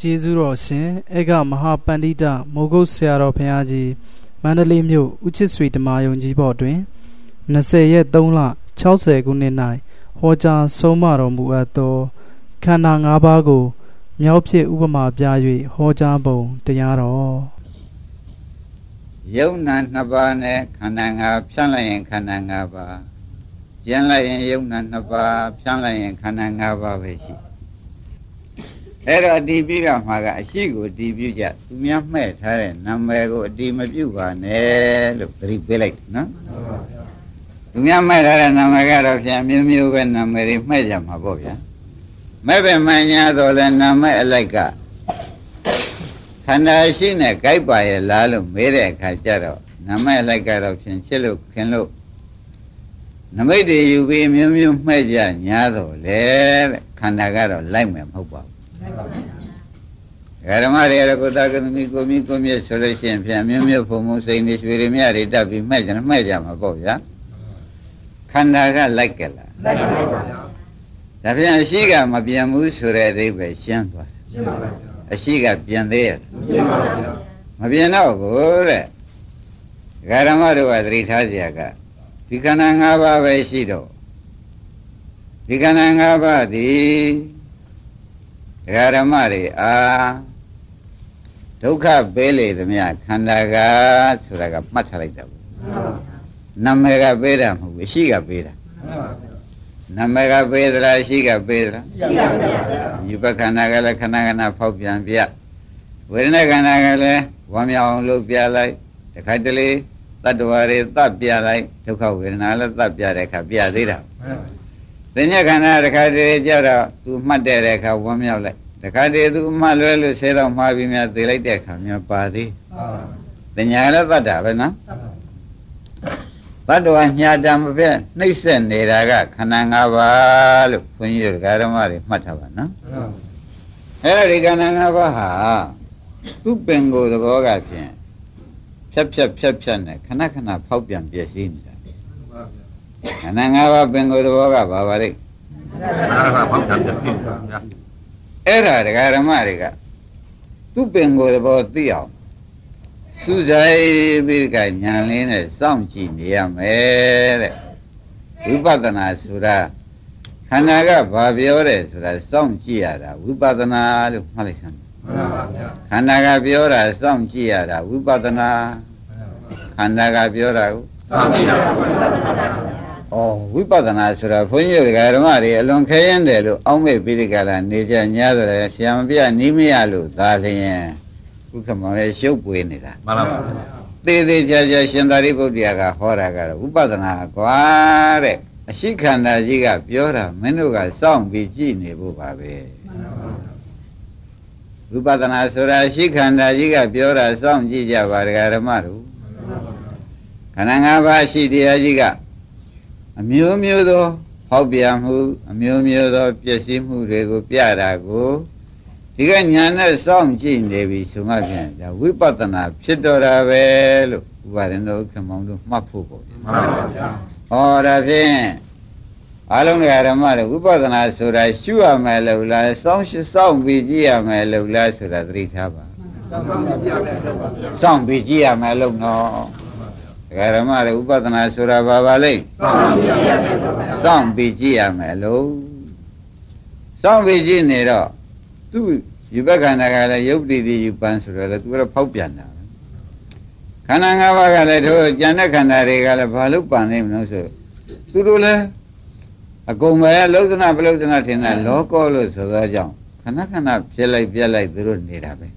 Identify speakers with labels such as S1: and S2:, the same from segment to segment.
S1: ကျေးဇူးတော်ရှင်အေကမဟာပန္တိတမိုးကုတ်ဆရာတော်ဘုရားကြီးမန္တလေးမြို့ဦးချစ်ဆွေဓမ္မယုံကြီးဘော်တွင်20ရက်3လ60ခုနှစ်၌ဟောကြားဆုံးမတော်မူအပ်သောခန္ဓာ၅ပါးကိုမြောက်ဖြစ်ဥပမာပြ၍ဟောကြားပုံတရားတော်
S2: ယုံနာနှစ်ပါးနဲ့ခန္ဓာ၅ဖြန့်လိုက်ရင်ခန္ဓာ၅ပါးကျန်လိုက်ရင်ယုံနာနှစ်ပါးဖြန့်လိုက်ရင်ခန္ဓာ၅ပါးပဲရှိအဲ့တော့ အတီးပြုရမှာကအရှိကိုအတီးပြုကြသူများမှဲ့ထားတဲ့နာမည်ကိုအတီးမပြုပါနဲ့လို့သတိပေးလိုက်နော်သူများမှဲ့ထားတဲ့နာမည်ကတော့ဖြင့်မျိုးမျိုးပဲနာမည်တွေမှဲ့ကြမှာပေါ့ဗျာမဲ့ပဲမှန်ညာတော့လဲနာမည်အလိုက်ကခန္ဓာရှိနဲ့ကြိုက်ပါရဲ့လားလို့မေးတဲ့အခါကျတော့နာမည်အလိုက်ကတော့ဖြင့်ချစ်လို့ခင်လို့နမိတ်တွေယူပြီးမျိုးမျိုးမှဲ့ကြညာတော့လေတဲ့ခန္ဓာကတော့လိုက်မယ်မဟုတ်ပါဘူး ဓမ္မတွေရကိုသာကသမီကိုမီကိုမြတ်ဆိုလို့ရှိရင်ဖြင့်မျိုးမျိုးဖုံဖုံစိန်တွေရွှေတွေမြတွေတက်ပြီးမှဲ့ကြမှဲ့ကြမှာပေါ့ဗျာခန္ဓာကလိုက်ကလားလိုက်ပါပါဗျာဒါဖြင့်အရှိကမပြန်ဘူးဆိုတဲ့အဓိပ္ပာယ်ရှင်းသွားတယ်ရှင်းပါပါအရှိကပြန်သေးရဲ့မပြန်ပါဘူးမပြန်တော့ဘူးတဲ့ဓမ္မတို့ကသတိထားကြကဒီခန္ဓာ၅ပါးပဲရှိတော့ဒီခန္ဓာ၅ပါးသည် ဒကာဓမ္မတွေအာဒုက္ခပေးလေသမျှခန္ဓာကဆိုတာကမှတ်ထားလိုက်တာဘူးနာမည်ကပေးတာမဟုတ်ဘူးရှိကပေးတာနာမည်ကပေးသလားရှိကပေးသလားရှိကပေးပါယူပခန္ဓာကလည်းခဏခဏဖောက်ပြန်ပြဝေဒနာခန္ဓာကလည်းဝမ်းမြောက်အောင်လုပ်ပြလိုက်တခါတလေတတ္တဝါတွေသတ်ပြလိုက်ဒုက္ခဝေဒနာလည်းသတ်ပြတဲ့အခါပြသေးတာ သင်္ညခန္ဓာတခါတည်းကြတော့သူမှတ်တဲ့အခါဝမ်းမြောက်လိုက်တခါတည်းသူမှတ်လွဲလို့ဆဲတော့မှားပြီးများသိလိုက်တဲ့အခါများပါသေးသင်္ညာလည်းသတ်တာပဲနော်ဘတ်တော်ညာတံမပြည့်နှိမ့်ဆက်နေတာကခန္ဓာ၅ပါးလို့ဘုန်းကြီးတို့ဓမ္မတွေမှတ်ထားပါနော်အဲ့ဒါဒီခန္ဓာ၅ပါးဟာသူ့ပင်ကိုယ်သဘောကဖြင့်ဖြတ်ဖြတ်ဖြတ်ဖြတ်နဲ့ခဏခဏဖောက်ပြန်ပြည့်စည်နေတာ ခန္ဓာ၅ပါးပင်ကိုယ်သဘောကဘာပါလိမ့်ခန္ဓာ၅ပါးဖောက်ပြန်ပြည့်စည်နေတာအဲ့ဒါဒကာဓမ္မတွေကသူ့ပင်ကိုယ်သဘောသိအောင်စူးစိုက်ပြီးကညာလင်းနဲ့စောင့်ကြည့်နေရမယ်တဲ့ဝိပဿနာဆိုတာခန္ဓာကဘာပြောတယ်ဆိုတာစောင့်ကြည့်ရတာဝိပဿနာလို့မှတ်လိုက်စမ်းမှန်ပါဗျာခန္ဓာကပြောတာစောင့်ကြည့်ရတာဝိပဿနာခန္ဓာကပြောတာကိုစောင့်ကြည့်ရတာဝိပဿနာ ဩဝိပဿနာဆိုတာဘုန်းကြီးတို့ဓမ္မတွေအလွန်ခဲရင်တယ်လို့အောက်မေ့ပြီးဒီကလာနေကြညာဆိုတယ်ဆရာမပြနီးမရလို့သာလျင်ဥက္ကမောရဲ့ရှုပ်ပွေနေတာမှန်ပါပါသေးသေးချာချာရှင်သာရိပုတ္တရာကဟောတာကတော့ဝိပဿနာကွာတဲ့အရှိခန္ဓာကြီးကပြောတာမင်းတို့ကစောင့်ပြီးကြည့်နေဖို့ပါပဲဝိပဿနာဆိုတာရှိခန္ဓာကြီးကပြောတာစောင့်ကြည့်ကြပါဒကာဓမ္မတို့ခန္ဓာ၅ပါးရှိတရားကြီးက အမျိုးမျိုးသောဟောက်ပြန်မှုအမျိုးမျိုးသောပျက်စီးမှုတွေကိုပြတာကိုဒီကညာနဲ့စောင့်ကြည့်နေပြီဆိုမှပြန်ဒါဝိပဿနာဖြစ်တော်တာပဲလို့ဥပါရင်တို့ခမောင်တို့မှတ်ဖို့ပေါ့မှန်ပါဗျာဟောဒါဖြင့်အလုံးစုံဓမ္မတွေဝိပဿနာဆိုတာရှုရမယ်လို့လားစောင့်ရှစောင့်ပြီးကြည့်ရမယ်လို့လားဆိုတာသတိထားပါစောင့်ပြီးကြည့်ရမယ်လို့နော် ဓမ္မတွေဥပဒနာဆိုတာဘာပါလိမ့်စောင့်ပြီးကြည့်ရမယ်လို့စောင့်ပြီးကြည့်နေတော့သူယူဘက်ခန္ဓာကလည်းယုတ်တိတိယူပန်းဆိုတော့လေသူကတော့ဖောက်ပြန်တာခန္ဓာ၅ပါးကလည်းတို့ကျန်တဲ့ခန္ဓာတွေကလည်းဘာလို့ပန်နေမလို့ဆိုသူတို့လည်းအကုန်ပဲလောကနာပလုဒနာထင်တာလောကောလို့ဆိုသောကြောင့်ခဏခဏဖြစ်လိုက်ပြက်လိုက်သူတို့နေတာပဲ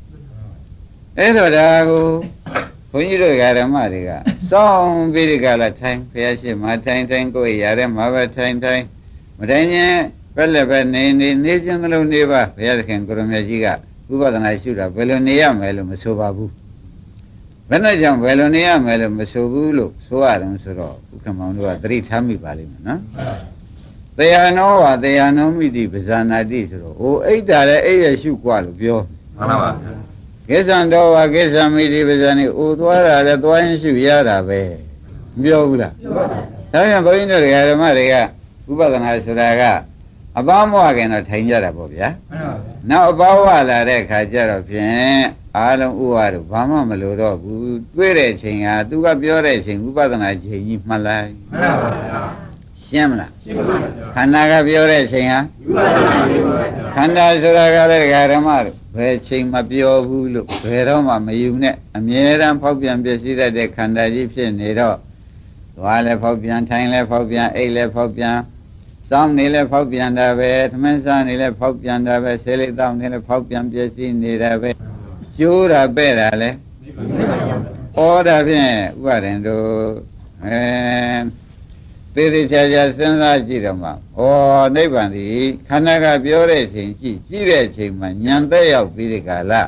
S2: အဲ့တော့ဒါကို ဘုန်းကြီးတို့ဓမ္မတွေကစောင်းပြီးဒီကလာထိုင်ဖះရှိမှထိုင်ထိုင်ကိုယ်ရတဲ့မှာပဲထိုင်ထိုင်မထိုင်ရင်ဘက်လည်းပဲနေနေနေခြင်းသလုံးနေပါဘုရားသခင်ကိုရမကြီးကဥပဒနာရှုတာဘယ်လိုနေရမယ်လို့မဆိုပါဘူးဘယ်နဲ့ကြောင့်ဘယ်လိုနေရမယ်လို့မဆိုဘူးလို့ဆိုရတယ်ဆိုတော့ဥက္ကမောင်တို့ကသတိထားမိပါလိမ့်မယ်နော်တရားနောဝတရားနောမိတိပဇာနာတိဆိုတော့ဟိုအိတ်တာလည်းအိတ်ရရှုกว่าလို့ပြောမှန်ပါပါ ကိစ္စံတော်ဝါကိစ္စမိတိပဇာနိအိုသွားတာလည်းသွားရင်ရှုရတာပဲမပြောဘူးလားပြောပါဘူးဒါပြန်ဘုန်းကြီးတို့ဓမ္မတွေကဥပဒနာဆိုတာကအပေါင်းမဝခင်တော့ထိုင်ကြတာပေါ့ဗျာနောက်အပေါင်းဝလာတဲ့ခါကျတော့ဖြင့်အားလုံးဥပါတို့ဘာမှမလိုတော့ဘူးတွေ့တဲ့ချိန်ဟာသူကပြောတဲ့ချိန်ဥပဒနာချိန်ကြီးမှတ်လိုက်မှန်ပါဗျာရှင်းမလားရှင်းပါပါခန္ဓာကပြောတဲ့ချိန်ဟာခန္ဓာဆိုတာကလည်းဓမ္မတို့ ဘယ်ချိန်မပြောဘူးလို့ဘယ်တော့မှမယူနဲ့အမြဲတမ်းဖောက်ပြန်ပြည့်စည်တတ်တဲ့ခန္ဓာကြီးဖြစ်နေတော့သွားလဲဖောက်ပြန်ထိုင်လဲဖောက်ပြန်အိတ်လဲဖောက်ပြန်စောင်းနေလဲဖောက်ပြန်တာပဲသမင်းစားနေလဲဖောက်ပြန်တာပဲဆေးလေးတောင်းနေလဲဖောက်ပြန်ပြည့်စည်နေတာပဲကျိုးတာပဲ့တာလဲဩတာဖြင့်ဥပါရင်တို့အဲ သေသေးချာချာစဉ်းစားကြည့်တော့မှဩနိဗ္ဗာန်ဒီခန္ဓာကပြောတဲ့ချိန်ကြည့်ကြည့်တဲ့ချိန်မှာညံသက်ရောက်ပြီးဒီကလာ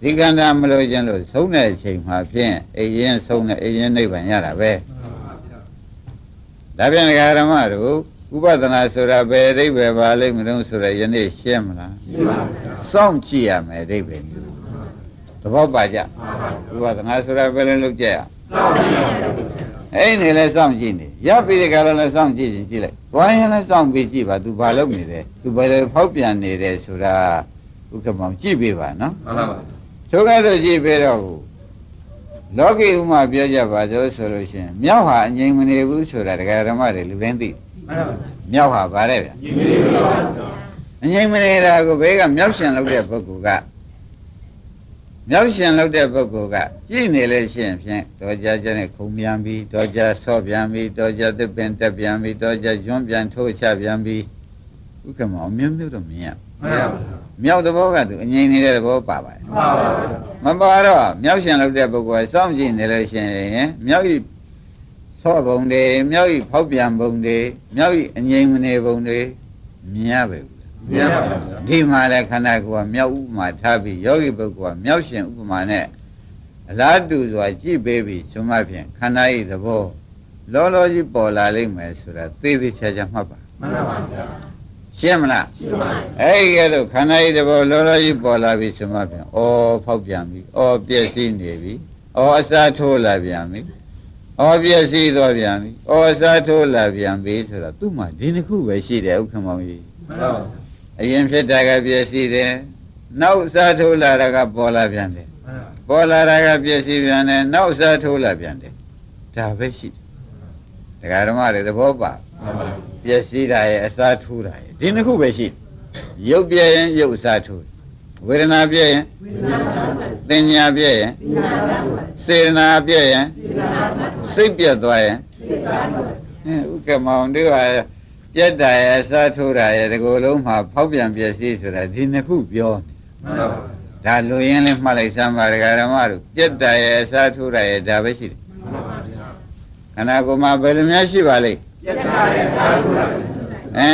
S2: ဒီကန္တာမလို့ခြင်းလို့ဆုံးတဲ့အချိန်မှာဖြင့်အိရင်ဆုံးတဲ့အိရင်နိဗ္ဗာန်ရတာပဲဒါပြန်ဓမ္မတို့ဥပဒနာဆိုတာဘယ်အဓိပ္ပာယ်ပါလိမ့်မလို့ဆိုရယနေ့ရှင်းမလားရှင်းပါဗျာစောင့်ကြည့်ရမယ်အဓိပ္ပာယ်မျိုးသဘောပါကြဥပဒနာဆိုတာဘယ်လိုလုပ်ကြရစောင့်ကြည့်ရ အဲ့နေလဲစောင့်ကြည့်နေရပြီးဒီကလည်းလည်းစောင့်ကြည့်ရင်ကြည့်လိုက်သွားရင်လည်းစောင့်ပြီးကြည့်ပါ तू ဘာလုပ်နေလဲ तू ဘယ်လိုဖောက်ပြန်နေတယ်ဆိုတာဥက္ကမောင်ကြည့်ပေးပါနော်မှန်ပါပါထိုကဲ့သို့ကြည့်ပေးတော့လောကီဥမာပြောကြပါသောဆိုလို့ရှိရင်မြောက်ဟာအငြိမ်မနေဘူးဆိုတာတရားဓမ္မတွေလူတိုင်းသိမြောက်ဟာဗါတဲ့ဗျအငြိမ်မနေတာကိုဘေးကမြောက်ရှင်လုပ်တဲ့ပုဂ္ဂိုလ်က မြောက်ရှင်လုပ်တဲ့ပုဂ္ဂိုလ်ကကြည့်နေလို့ရှိရင်ဖြင့်တော်ကြကြနဲ့ခုံပြန်ပြီးတော်ကြဆော့ပြန်ပြီးတော်ကြသစ်ပင်တက်ပြန်ပြီးတော်ကြရွံ့ပြန်ထိုးချပြန်ပြီးဥက္ကမောမြုံမြုံတော့မြင်ရမှန်ပါဘူးမြောက်သဘောကသူအငြိမ်နေတဲ့သဘောပါပါတယ်မပါတော့မြောက်ရှင်လုပ်တဲ့ပုဂ္ဂိုလ်စောင့်ကြည့်နေလို့ရှိရင်မြောက်ဤဆော့ပုံတွေမြောက်ဤဖောက်ပြန်ပုံတွေမြောက်ဤအငြိမ်မနေပုံတွေမြင်ရပဲ မြင်ပါဘူးဒီမှာလဲခန္ဓာကိုယ်ကမြောက်ဥပမာထားပြီးယောဂီပုဂ္ဂိုလ်ကမြောက်ရှင်ဥပမာနဲ့အလားတူစွာကြည့်ပေးပြီးဆိုမှဖြင့်ခန္ဓာဤသဘောလောလောကြီးပေါ်လာလိမ့်မယ်ဆိုတာသိသိချာချာမှတ်ပါမှန်ပါပါဗျာရှင်းမလားရှင်းပါပြီအဲ့ဒီကဲတော့ခန္ဓာဤတဘောလောလောကြီးပေါ်လာပြီဆိုမှပြန်ဩဖောက်ပြန်ပြီဩပြည့်စည်နေပြီဩအစားထိုးလာပြန်ပြီဩပြည့်စည်သွားပြန်ပြီဩအစားထိုးလာပြန်ပြီဆိုတော့သူ့မှာဒီနှစ်ခုပဲရှိတယ်ဥက္ကမောင်ကြီးမှန်ပါပါ အရင်ဖြစ်တာကပြည့်စည်တယ်နောက်အစားထိုးလာတာကပေါ်လာပြန်တယ်ပေါ်လာတာကပြည့်စည်ပြန်တယ်နောက်အစားထိုးလာပြန်တယ်ဒါပဲရှိတယ်ဒကာဓမ္မတွေသဘောပါမှန်ပါပါပျက်စီးတာရဲ့အစားထိုးတာရဲ့ဒီနှစ်ခုပဲရှိရုပ်ပြည့်ရင်ရုပ်အစားထိုးဝေဒနာပြည့်ရင်သင်ညာပြည့်ရင်စေတနာပြည့်ရင်စိတ်ပြတ်သွားရင်ဥက္ကမောင်တို့ဟာ ပြတ်တာရဲ့အစားထိုးတာရဲ့ဒီကိုယ်လုံးမှာဖောက်ပြန်ပျက်စီးဆိုတာဒီနှစ်ခုပြောနေဒါလူရင်းလေးမှတ်လိုက်စမ်းပါဒကာဓမ္မတို့ပြတ်တာရဲ့အစားထိုးတာရဲ့ဒါပဲရှိတယ်ခန္ဓာကိုယ်မှာဘယ်လိုများရှိပါလိမ့်ပြတ်တာရဲ့သာထုတာအဲ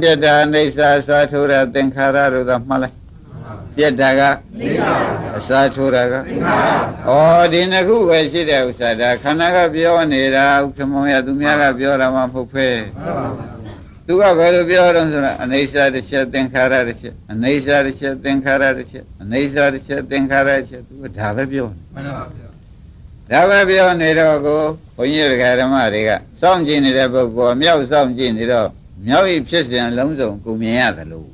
S2: ပြတ်တာအိဋ္ဌာသာထုတာသင်္ခါရတို့သာမှတ်လိုက်ပြတ်တာကအစာထိုးတာကဩဒီနှစ်ခုပဲရှိတဲ့ဥစ္စာဒါခန္ဓာကပြောနေတာဥက္ကမောင်ရသူများကပြောတာမှမဟုတ်ဖဲ သူကဘယ်လိုပြောတော့ဆိုတော့အနေစာတစ်ချက်သင်္ခါရတစ်ချက်အနေစာတစ်ချက်သင်္ခါရတစ်ချက်အနေစာတစ်ချက်သင်္ခါရတစ်ချက်သူကဒါပဲပြောနေမှန်ပါဗျာဒါပဲပြောနေတော့ကိုဘုန်းကြီးဓမ္မတွေကစောင့်ကြည့်နေတဲ့ပုဂ္ဂိုလ်မြောက်စောင့်ကြည့်နေတော့မြောက်ဤဖြစ်စဉ်လုံးစုံကိုမြင်ရတယ်လို့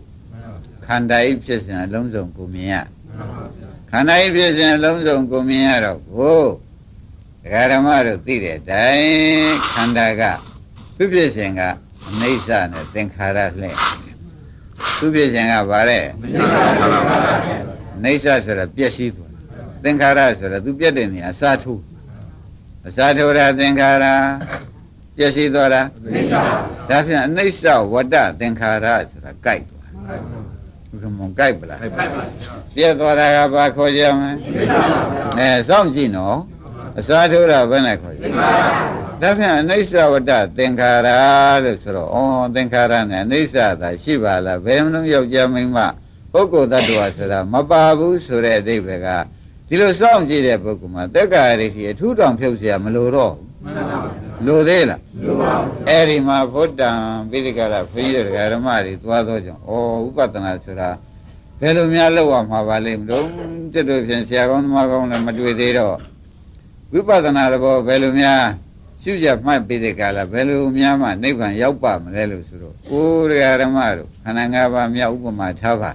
S2: ခန္ဓာဤဖြစ်စဉ်လုံးစုံကိုမြင်ရခန္ဓာဤဖြစ်စဉ်လုံးစုံကိုမြင်ရတော့ကိုဓမ္မတို့သိတဲ့အတိုင်းခန္ဓာကသူဖြစ်စဉ်ကအ နိစ္စနဲ့သင်္ခါရလှဲ့သူဖြစ်စဉ်ကဘာလဲအနိစ္စဆိုတာပျက်စီးသွားသင်္ခါရဆိုတော့သူပြက်တဲ့နေရာအစားထိုးအစားထိုးတာသင်္ခါရပျက်စီးသွားတာဒါဖြင့်အနိစ္စဝတ္တသင်္ခါရဆိုတာကြိုက်သွားဘုရားမုံကြိုက်ပလားပြက်သွားတာကဘာခေါ်ကြမလဲအဲစောင့်ကြည့်နော်အစားထိုးတာဘယ်နဲ့ခေါ်ကြ ဒါဖြင့်အနိစ္စဝတ္တသင်္ခါရလို့ဆိုတော့ဩသင်္ခါရနဲ့အနိစ္စသာရှိပါလားဘယ်မလို့ယောက်ျားမိန်းမပုဂ္ဂိုလ်တ attva ဆိုတာမပါဘူးဆိုတဲ့အဓိပ္ပာယ်ကဒီလိုစောင့်ကြည့်တဲ့ပုဂ္ဂိုလ်မှာတက်္ကာရိရှိအထူးတောင်ဖြုတ်เสียမလိုတော့ဘူးလိုသေးလားလိုပါဘူးအဲ့ဒီမှာဘုဒ္ဓံပိဋကရဘုန်းကြီးတို့ဓမ္မတွေသွားသောကြောင့်ဩဥပဒနာဆိုတာဘယ်လိုများလောက်ရမှာပါလိမ့်မလို့တတို့ဖြင့်ဆရာကောင်းသမားကောင်းလည်းမတွေ့သေးတော့ဝိပဿနာသဘောဘယ်လိုများ ရှုကြမှတ်ပြီးတဲ့ကာလဘယ်လိုများမှနိဗ္ဗာန်ရောက်ပါမလဲလို့ဆိုတော့ကိုယ်တရားဓမ္မတို့ခန္ဓာ၅ပါးမြောက်ဥပမာထားပါ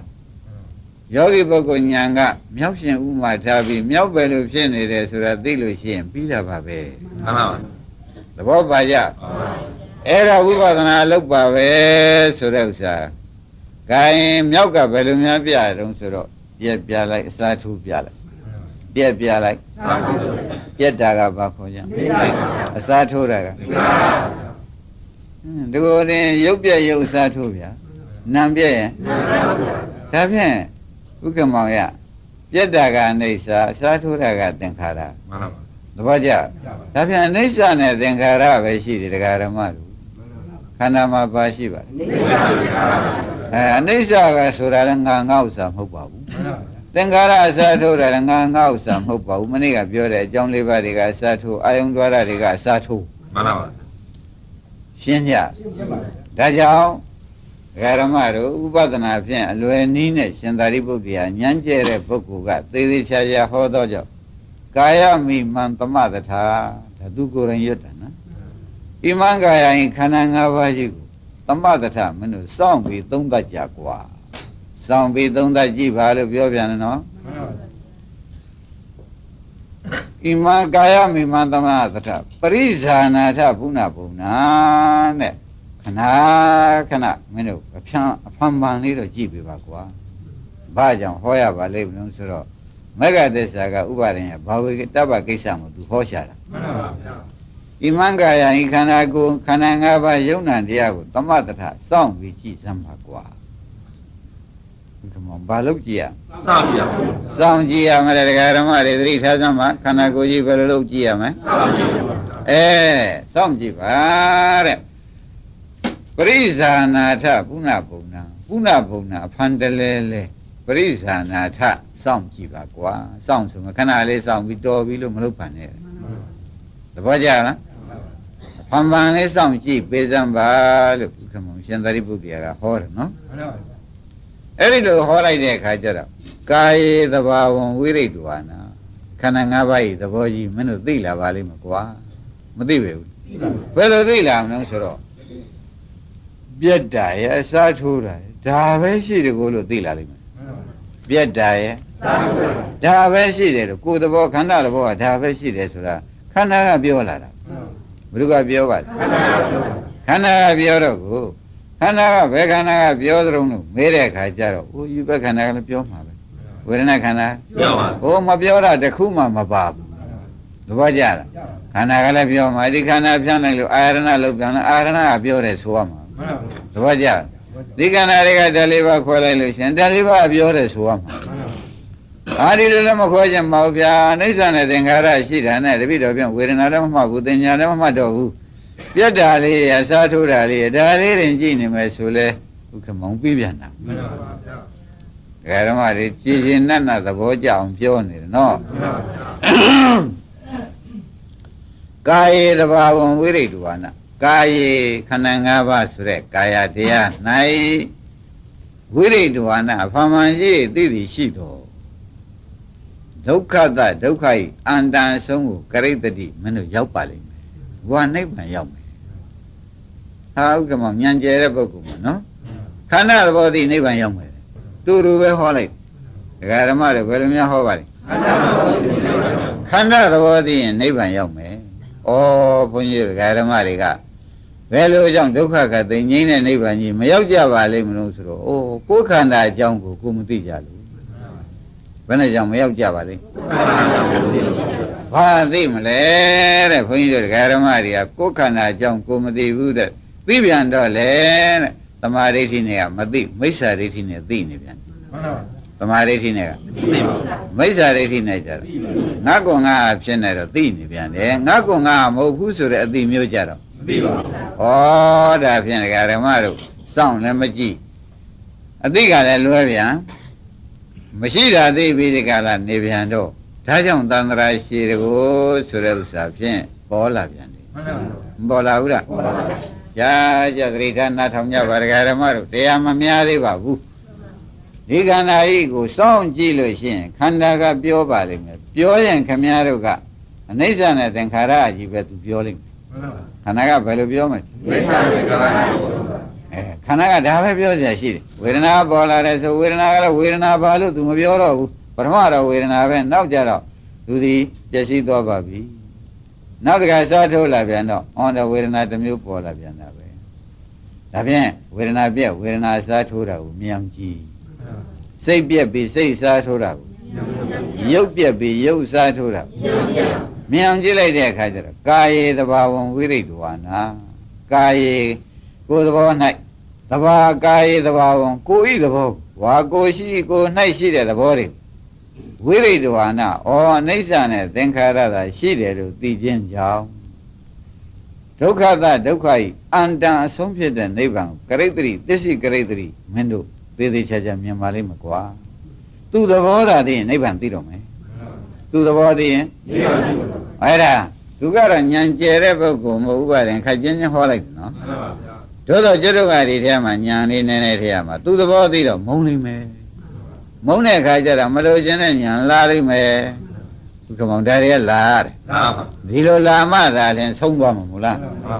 S2: ယောဂီပုဂ္ဂိုလ်ညာကမြောက်ရှင်ဥမာထားပြီးမြောက်ပဲလို့ဖြစ်နေတယ်ဆိုတာသိလို့ရှိရင်ပြီးတာပါပဲ
S3: မှန်ပါပါ
S2: သဘောပါကြအဲ့ဒါဝိပဿနာလုပ်ပါပဲဆိုတဲ့ဥစ္စာဂိုင်းမြောက်ကဘယ်လိုများပြရတုံးဆိုတော့ပြက်ပြလိုက်အစားထိုးပြလိုက် ပြက်ပြလိုက်ပြက်တာကဘာခေါ်ကြအစားထိုးတာကဒီကိုရင်ရုပ်ပြက်ရုပ်အစားထိုးဗျာနာမ်ပြက်ရင်ဒါဖြင့်ဥက္ကမောင်ရပြက်တာကအိဋ္ဌာအစားထိုးတာကသင်္ခါရ
S3: မှန်ပါပါ
S2: သဘောကျဒါဖြင့်အိဋ္ဌာနဲ့သင်္ခါရပဲရှိတယ်တရားဓမ္မတို့ခန္ဓာမှာပါရှိပါအဲအိဋ္ဌာကဆိုတာလည်းငါငါဥစ္စာမဟုတ်ပါဘူး သင်္ခါရအစထုတ်တာငါငါဥစ္စာမဟုတ်ပါဘူးမနေ့ကပြောတဲ့အကြောင်းလေးပါးတွေကအစထုတ်အာယုံ द्वार တွေကအစထုတ်
S3: မှန်ပါပါ
S2: ရှင်းကြဒါကြောင့်ဂရမတို့ဥပဒနာဖြင့်အလွယ်နည်းနဲ့ရှင်သာရိပုတ္တရာညံ့ကျဲတဲ့ပုဂ္ဂိုလ်ကသေသေးချာချာဟောတော့ကြောင့်ကာယမိမံသမတထာဒါသူကိုယ်ရင်ရွတ်တာနော်ဣမံကာယင်ခန္ဓာ၅ပါးရှိကိုသမတထာမင်းတို့စောင့်ပြီးသုံးသပ်ကြကွာ စောင့်ပြီးသုံးသပ်ကြည့်ပါလို့ပြောပြန်တယ်နော်ဣမံကာယမိမှန်သမတထာပရိဇာနာထဘုနာဘုနာတဲ့ခဏခဏမင်းတို့အဖျံအဖန်ပန်လေးတော့ကြည့်ပေးပါကွာဘာကြောင့်ဟောရပါလိမ့်မလို့ဆိုတော့မဂ္ဂသစ္စာကဥပါဒင်ရဘာဝေတပ္ပကိစ္စမို့သူဟောရှာတာမှန်ပါဗျာဣမံကာယဤခန္ဓာကိုယ်ခန္ဓာ၅ပါးယုံ nant တရားကိုသမတထစောင့်ပြီးကြည့်စမ်းပါကွာဒီမှာ ဘာလို့ကြည့်ရ
S3: စောင့်ကြည့်ရ
S2: စောင့်ကြည့်ရမယ်တရားဓမ္မတွေသတိထားစမ်းပါခန္ဓာကိုယ်ကြီးဘယ်လိုလုပ်ကြည့်ရမလဲစောင့်ကြည့်ပါအဲစောင့်ကြည့်ပါတဲ့ပရိဇာနာထပုဏ္ဏဘုံနာပုဏ္ဏဘုံနာအဖန်တလဲလဲပရိဇာနာထစောင့်ကြည့်ပါကွာစောင့်ဆိုမှခဏလေးစောင့်ပြီးတော်ပြီလို့မလုပ်ပါနဲ့သဘောကျလားဖန်ဖန်လေးစောင့်ကြည့်ပေးစမ်းပါလို့ဘုခမောင်ရှင်သာရိပုတ္တရာကဟောတယ်နော် အဲ့ဒီလိုဟောလိုက်တဲ့အခါကျတော့ကာယေသဘာဝံဝိရိတ္တဝါနာခန္ဓာ၅ပါးဤသဘောကြီးမင်းတို့သိလာပါလိမ့်မယ်ကွာမသိပဲဘူးဘယ်လိုသိလာမလဲဆိုတော့ပြက်တာရဲ့အစားထိုးတာဒါပဲရှိတယ်ကိုလို့သိလာလိမ့်မယ်ပြက်တာရဲ့ဒါပဲရှိတယ်လို့ကိုယ်သဘောခန္ဓာသဘောကဒါပဲရှိတယ်ဆိုတာခန္ဓာကပြောလာတာဘုရားကပြောပါခန္ဓာကပြောတော့ကို ခန္ဓာကဘယ်ခန္ဓာကပြောသလုံးလို့မေးတဲ့အခါကျတော့အိုးယူဘက်ခန္ဓာကလည်းပြောမှာပဲဝေဒနာခန္ဓာ
S3: ပြောပါ
S2: ဟိုမပြောတာတခုမှမပါဘူးသဘောကျလားခန္ဓာကလည်းပြောမှာဒီခန္ဓာဖြန့်လိုက်လို့အာရဏလောက်ပြန်လဲအာရဏကပြောတယ်ဆိုရမှာသဘောကျဒီခန္ဓာတွေကဓာလေးပါခွဲလိုက်လို့ရှင်ဓာလေးပါပြောတယ်ဆိုရမှာအာဒီလိုလည်းမခွဲချင်ပါဘူးဗျာအိဋ္ဌာနဲ့သင်္ခါရရှိတာနဲ့တပိတော်ပြန်ဝေဒနာလည်းမမှတ်ဘူးသင်ညာလည်းမမှတ်တော့ဘူး ပြတ်တာလေးအစားထိုးတာလေးဒါလေးတင်ကြည့်နေမယ်ဆိုလဲဥက္ကမောင်ပြပြန်တာမှန်ပါဗျာဓမ္မတွေကြည်ရင်နတ်နတ်သဘောကြအောင်ပြောနေတယ်နော်ကာယေတဘာဝံဝိရိတဝါနာကာယေခန္ဓာ၅ပါးဆိုတဲ့ကာယတရား၌ဝိရိတဝါနာအဖမှန်ကြီးသိသိရှိတော်ဒုက္ခသဒုက္ခဤအန္တန်ဆုံးကိုကရိတ္တိမင်းတို့ရောက်ပါလိမ့်မယ်ဘဝနိဗ္ဗာန်ရောက်မယ် ဟာဥက္ကမဉာဏ်ကျဲတဲ့ပုဂ္ဂိုလ်မှာနော်ခန္ဓာသဘောသိနိဗ္ဗာန်ရောက်မယ်သူတို့ပဲဟောလိုက်ဒကာဓမ္မတွေဘယ်လိုများဟောပါလဲခန္ဓာသဘောသိရင်နိဗ္ဗာန်ရောက်မယ်ဩဘုန်းကြီးဒကာဓမ္မတွေကဘယ်လိုကြောင့်ဒုက္ခကသိငြိမ်းတဲ့နိဗ္ဗာန်ကြီးမရောက်ကြပါလိမ့်မလို့ဆိုတော့အိုးကိုယ်ခန္ဓာအကြောင်းကိုကိုမသိကြလို့ဘယ်နဲ့ကြောင့်မရောက်ကြပါလိမ့်ဘာသိမလဲတဲ့ဘုန်းကြီးတို့ဒကာဓမ္မတွေကကိုယ်ခန္ဓာအကြောင်းကိုမသိဘူးတဲ့ သိပြန်တော့လေတဲ့သမာဓိဋ္ဌိနဲ့ကမသိမိစ္ဆာဒိဋ္ဌိနဲ့သိနေပြန်သမာဓိဋ္ဌိနဲ့ကမိစ္ဆာဒိဋ္ဌိနဲ့ကြတော့ငါ့ကောင်ငါဖြစ်နေတော့သိနေပြန်တယ်ငါ့ကောင်ငါမဟုတ်ဘူးဆိုတဲ့အသိမျိုးကြတော့
S3: သိပါဘူး
S2: ဩဒါဖြင့်ဒကာဓမ္မတို့စောင့်လည်းမကြည့်အသိကလည်းလွဲပြန်မရှိတာသိပြီးဒီကလာနေပြန်တော့ဒါကြောင့်တန်ត្រာရှိတကိုဆိုတဲ့ဥစ္စာဖြင့်ပေါ်လာပြန်တယ်မပေါ်လာဘူးလားပေါ်ပါပါ ကြာကြသတိထားနားထောင်ကြပါဒကာဓမ္မတို့တရားမများသေးပါဘူးဒီခန္ဓာဤကိုစောင့်ကြည့်လို့ရှိရင်ခန္ဓာကပြောပါလိမ့်မယ်ပြောရင်ခမည်းတော်ကအနိစ္စနဲ့သင်္ခါရအကြီးပဲသူပြောလိမ့်မယ်ခန္ဓာကဘယ်လိုပြောမလဲအဲခန္ဓာကဒါပဲပြောကြရှိတယ်ဝေဒနာပေါ်လာတယ်ဆိုဝေဒနာကလည်းဝေဒနာပါလို့ तू မပြောတော့ဘူးပထမတော့ဝေဒနာပဲနောက်ကြတော့သူဒီပျက်စီးသွားပါပြီ နောက်တခါစားထိုးလာပြန်တော့အော်တော့ဝေဒနာတစ်မျိုးပေါ်လာပြန်တာပဲဒါဖြင့်ဝေဒနာပြက်ဝေဒနာစားထိုးတာကိုမြင်ကြည့်စိတ်ပြက်ပြီးစိတ်စားထိုးတာကိုရုပ်ပြက်ပြီးရုပ်စားထိုးတာမြင်အောင်ကြည့်လိုက်တဲ့အခါကျတော့ကာယေတဘာဝံဝိရိတဝါနာကာယေကိုယ်သဘော၌တဘာကာယေတဘာဝံကိုယ်ဤသဘောဝါကိုရှိကို၌ရှိတဲ့သဘောတွေ ဝိရိတဝါနာဩအနိစ္စနဲ့သင်္ခါရသာရှိတယ်လို့သိခြင်းကြောင့်ဒုက္ခသဒုက္ခဤအန္တန်အဆုံးဖြစ်တဲ့နိဗ္ဗာန်ကရိတ္တိသစ္စိကရိတ္တိမင်းတို့သေးသေးချာချာမြင်ပါလိမ့်မကွာသူ့သဘောသာသိရင်နိဗ္ဗာန်သိတော့မယ်သူ့သဘောသိရင်နိဗ္ဗာန်သိပါအဲ့ဒါသူကတော့ညံကျဲတဲ့ပုဂ္ဂိုလ်မဟုတ်ပါနဲ့ခက်ချင်းချင်းဟောလိုက်တယ်နော်မှန်ပါဗျာတို့တော့ကျွတ်တို့ကဒီထဲမှာညံလေးနည်းနည်းထဲမှာသူ့သဘောသိတော့မုန်းလိမ့်မယ် မုန်းတဲ့အခါကျတော့မလို့ခြင်းနဲ့ညံလာလိမ့်မယ်သူကမောင်တရားတွေကလာရတယ်မှန်ပါဒီလိုလာမှသာလည်းဆုံးသွားမှာမို့လားမှန်ပါ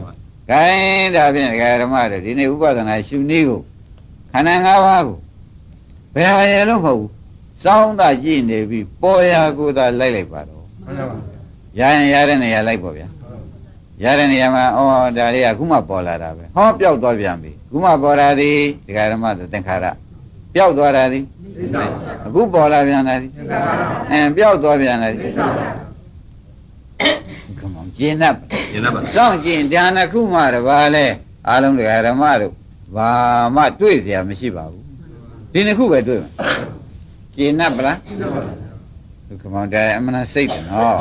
S2: ဂိုင်းဒါဖြင့်ဓမ္မတို့ဒီနေ့ဥပဒနာရှုနည်းကိုခန္ဓာ၅ပါးကိုဘယ်ဟာရဲ့လို့မဟုတ်ဘူးစောင်းတာကြည့်နေပြီပေါ်ရာကိုသာလိုက်လိုက်ပါတော့မှန်ပါရရင်ရတဲ့နေရာလိုက်ပေါ့ဗျာရတဲ့နေရာမှာဩဒါလေးကခုမှပေါ်လာတာပဲဟောပျောက်သွားပြန်ပြီခုမှပေါ်လာသည်ဒကာဓမ္မသင်္ခါရပျောျောက်သွားတာဒီအခုပေါ်လာပြန်တာဒီအင်းပျောက်သွားပြန်တာဒီကမောင်ကျင်တ်ကျင်တ်ပါစောင့်ကျင်ဒါနခုမှတပါလဲအားလုံးတရားဓမ္မတို့ဘာမှတွေ့เสียမရှိပါဘူးဒီနှစ်ခုပဲတွေ့မှာကျင်တ်ပလားဒုက္ခမောင်တရားအမှန်စိတ်တယ်နော်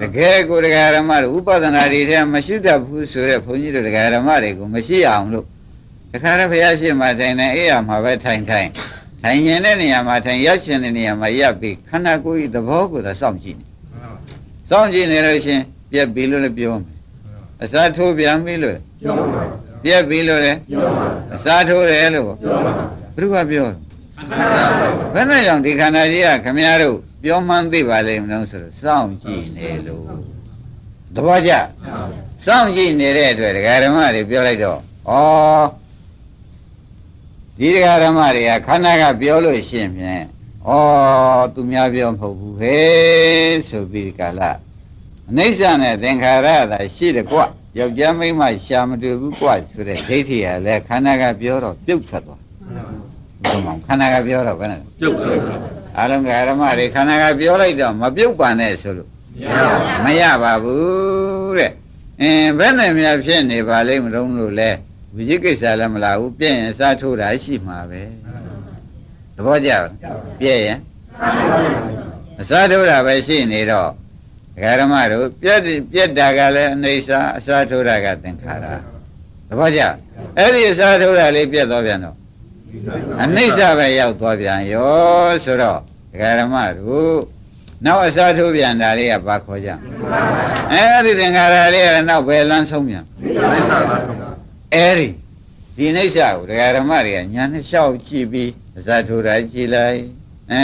S2: တကယ်ကိုတရားဓမ္မတို့ဥပဒနာတွေထဲမရှိတတ်ဘူးဆိုတော့ဘုန်းကြီးတို့တရားဓမ္မတွေကိုမရှိအောင်လို့ ခါတော့ဘုရားရှိခိုးထိုင်နေအေးရမှာပဲထိုင်ထိုင်ထိုင်ရင်တဲ့နေရာမှာထိုင်ရပ်ရှင်တဲ့နေရာမှာရပ်ပြီးခန္ဓာကိုယ်ဤသဘောကိုသာစောင့်ကြည့်နေစောင့်ကြည့်နေလို့ရှင်ပြက်ပြီလို့လည်းပြောမယ်အစာထိုးပြန်ပြီလို့ပြောပါပြက်ပြီလို့လည်းပြောပါအစာထိုးတယ်လို့ပြောပါဘုရားပြောဘယ်နဲ့ကြောင့်ဒီခန္ဓာကြီးကခမည်းတော်ပြောမှန်းသိပါလိမ့်မလို့ဆိုတော့စောင့်ကြည့်နေလို့သဘောကျစောင့်ကြည့်နေတဲ့အတွက်ဒကာဓမ္မတွေပြောလိုက်တော့ဩ ဒီဒကာဓမ္မတွေကခန္ဓာကပြောလို့ရှိရင်ဖြင့်ဩသူများပြောမဟုတ်ဘူးဟဲ့ဆိုပြီးကာလအနိစ္စနဲ့သင်္ခါရသာရှိတယ်ကွယောက်ျားမိန်းမရှာမတွေ့ဘူးကွဆိုတဲ့ဒိဋ္ဌိကလည်းခန္ဓာကပြောတော့ပြုတ်ထွက်သွားဘုံခန္ဓာကပြောတော့ဘယ်နဲ့ပြုတ်ထွက်သွားအလုံးကဓမ္မတွေခန္ဓာကပြောလိုက်တော့မပြုတ်ပါနဲ့ဆိုလို့မရပါဘူးတဲ့အင်းဘယ်နဲ့များဖြစ်နေပါလိမ့်မလို့လို့လဲ ဝိจิကိစ္စလည်းမလာဘူးပြည့်ရင်စားထိုးတာရှိမှာပဲသဘောကျလားပြည့်ရင်အစားထိုးတာပဲရှိနေတော့ဒကာဓမ္မတို့ပြက်ပြက်တာကလည်းအနေစာအစားထိုးတာကသင်္ခါရသဘောကျအဲ့ဒီအစားထိုးတာလေးပြက်သွားပြန်တော့အနိစ္စပဲရောက်သွားပြန်ရောဆိုတော့ဒကာရမတို့နောက်အစားထိုးပြန်တာလေးကဘာခေါ်ကြအဲဒီသင်္ခါရလေးကနောက်ဘယ်လန်းဆုံးပြန် အဲဒီဒီနိစ္စကိုဒကာရမတွေကညာနဲ့လျှောက်ကြည့်ပြီးအစားထိုးတာကြည့်လိုက်အဲ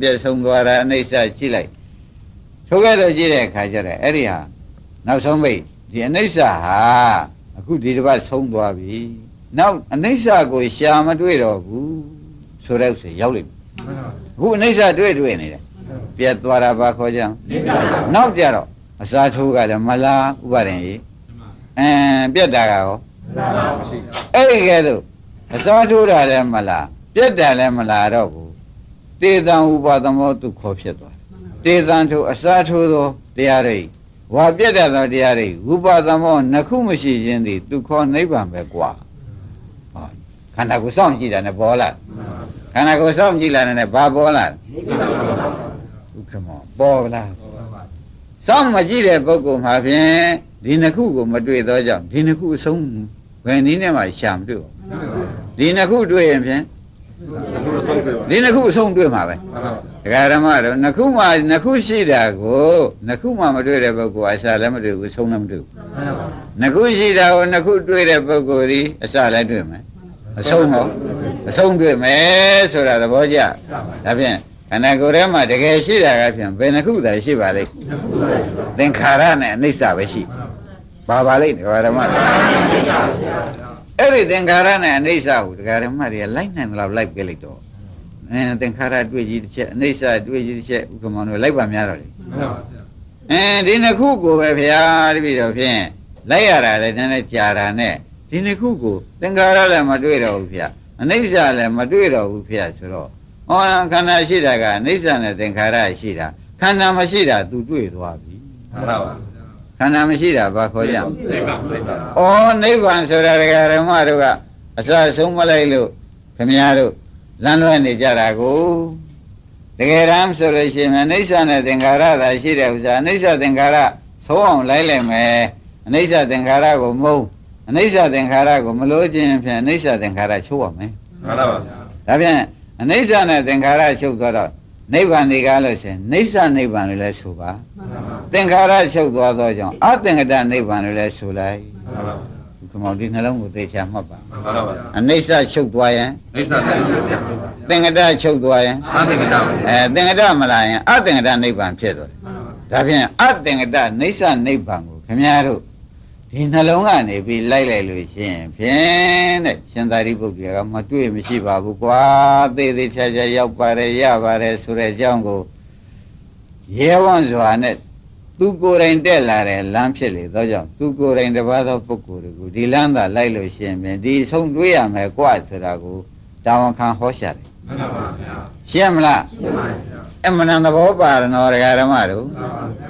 S2: ပြည့်ဆုံးသွားတာအနိစ္စကြည့်လိုက်ထိုကဲ့သို့ကြည့်တဲ့အခါကျတော့အဲ့ဒီဟာနောက်ဆုံးပိတ်ဒီအနိစ္စဟာအခုဒီတစ်ပတ်ဆုံးသွားပြီနောက်အနိစ္စကိုရှာမတွေ့တော့ဘူးဆိုတဲ့ဥစ္စာရောက်လိမ့်မယ်အခုအနိစ္စတွေ့တွေ့နေတယ်ပြတ်သွားတာဘာခေါ်ကြနောက်ကြတော့အစာထိုးကလည်းမလားဥပါရင်ကြီးအင်းပြတ်တာကရော အဲ့ဒီကဲတော့အစာထိုးတာလည်းမလားပြတ်တာလည်းမလားတော့ဘူးတေတံဥပါသမောသူခေါ်ဖြစ်သွားတေတံထိုအစာထိုးသောတရားတွေဝါပြတ်တတ်သောတရားတွေဥပါသမောနှစ်ခုမရှိခြင်းသည်သူခေါ်နိဗ္ဗာန်ပဲกว่าခန္ဓာကိုယ်စောင့်ကြည့်တာနဲ့ပေါ်လာခန္ဓာကိုယ်စောင့်ကြည့်လာတဲ့နဲ့ဘာပေါ်လာဒုက္ခမောပေါ်လာစောင့်မကြည့်တဲ့ပုဂ္ဂိုလ်မှာဖြင့်ဒီနှစ်ခုကိုမတွေ့တော့ကြောင့်ဒီနှစ်ခုအဆုံး ဘယ်နည်းနဲ့မှရှာမတွေ့ဘူးဒီနှစ်ခုတွေ့ရင်ဖြင့်ဒီနှစ်ခုအဆုံးတွေ့မှာပဲဒကာဓမ္မတော့နှစ်ခုမှနှစ်ခုရှိတာကိုနှစ်ခုမှမတွေ့တဲ့ပုဂ္ဂိုလ်အစာလည်းမတွေ့ဘူးအဆုံးလည်းမတွေ့ဘူးနှစ်ခုရှိတာကိုနှစ်ခုတွေ့တဲ့ပုဂ္ဂိုလ်ဒီအစာလည်းတွေ့မယ်အဆုံးတော့အဆုံးတွေ့မယ်ဆိုတာသဘောကျဒါဖြင့်ခန္ဓာကိုယ်ထဲမှာတကယ်ရှိတာကဖြင့်ဘယ်နှခုသာရှိပါလိမ့်သင်္ခါရနဲ့အနိစ္စပဲရှိပါ ပါလိမ့်တရားဓမ္မအဲ့ဒီသင်္ခါရနဲ့အနိစ္စကိုတရားဓမ္မတွေကလိုက်နိုင်တယ်လို့လိုက်ပြလိုက်တော့အဲသင်္ခါရတွေ့ကြီးတစ်ချက်အနိစ္စတွေ့ကြီးတစ်ချက်ဥက္ကမောင်တို့လိုက်ပါများတော့လေအဲဒီနှစ်ခုကိုပဲဗျာတပည့်တော်ဖြင့်လိုက်ရတာလည်းနည်းနည်းကြာတာနဲ့ဒီနှစ်ခုကိုသင်္ခါရလည်းမတွေ့တော့ဘူးဗျာအနိစ္စလည်းမတွေ့တော့ဘူးဗျာဆိုတော့ဟောခန္ဓာရှိတာကအနိစ္စနဲ့သင်္ခါရရှိတာခန္ဓာမရှိတာ तू တွေ့သွားပြီ
S3: မှန်ပါပါ
S2: ခန္ဓာမရှိတာဘာခေါ်ကြ
S3: နိဗ္ဗာန်နိဗ္ဗာန်
S2: ဩနိဗ္ဗာန်ဆိုတာဒကာရမတို့ကအစဆုံးမလိုက်လို့ခမည်းတော်လမ်းလွဲနေကြတာကိုတကယ်တမ်းဆိုလို့ရှိရင်အိဋ္ဌနဲ့သင်္ခါရသာရှိတဲ့ဥစ္စာအိဋ္ဌသင်္ခါရသိုးအောင်လိုက်လိုက်မယ်အိဋ္ဌသင်္ခါရကိုမုန်းအိဋ္ဌသင်္ခါရကိုမလို့ခြင်းဖြင့်အိဋ္ဌသင်္ခါရချုပ်ရမယ်
S3: မှန်ပါပါ
S2: ဒါဖြင့်အိဋ္ဌနဲ့သင်္ခါရချုပ်သွားတော့ နိဗ္ဗာန်ဒီကားလို့ရှင်အိဋ္ဌနိဗ္ဗာန်လို့လည်းဆိုပါသင်္ခါရချုပ်သွားသောကြောင့်အသင်္ကတနိဗ္ဗာန်လို့လည်းဆိုလိုက်မှန်ပါခမောဒီနှလုံးကိုသေချာမှတ်ပါ
S3: မှန်ပါပါ
S2: အနိစ္စချုပ်သွားရင်
S3: အိဋ္ဌနိဗ္ဗာန်
S2: သင်္ကတချုပ်သွားရင်
S3: အသင်္ကတ
S2: အဲသင်္ကတမလာရင်အသင်္ကတနိဗ္ဗာန်ဖြစ်သွားတယ်ဒါဖြင့်အသင်္ကတနိစ္စနိဗ္ဗာန်ကိုခင်ဗျားတို့ ဒီနှလုံးကနေပြီးလိုက်လိုက်လို့ရှိရင်ဖြင့်တဲ့ရှင်သာရိပုတ္တရာကမတွေ့မရှိပါဘူးကွာသေးသေးချာချာရောက်ပါတယ်ရပါတယ်ဆိုတဲ့အကြောင်းကိုရဲဝံ့စွာနဲ့သူကိုယ်တိုင်တက်လာတဲ့လမ်းဖြစ်လေသောကြောင့်သူကိုယ်တိုင်တပါးသောပုဂ္ဂိုလ်တွေကိုဒီလမ်းသာလိုက်လို့ရှိရင်ဒီဆုံးတွေးရမယ်ကွာဆိုတာကိုတာဝန်ခံဟောရှာတယ် မှန်ပါဗျာရှင်းမလားရှင်းပါဗျာအမှန်တန်သဘောပါရနော်ဒကာဓမ္မတို့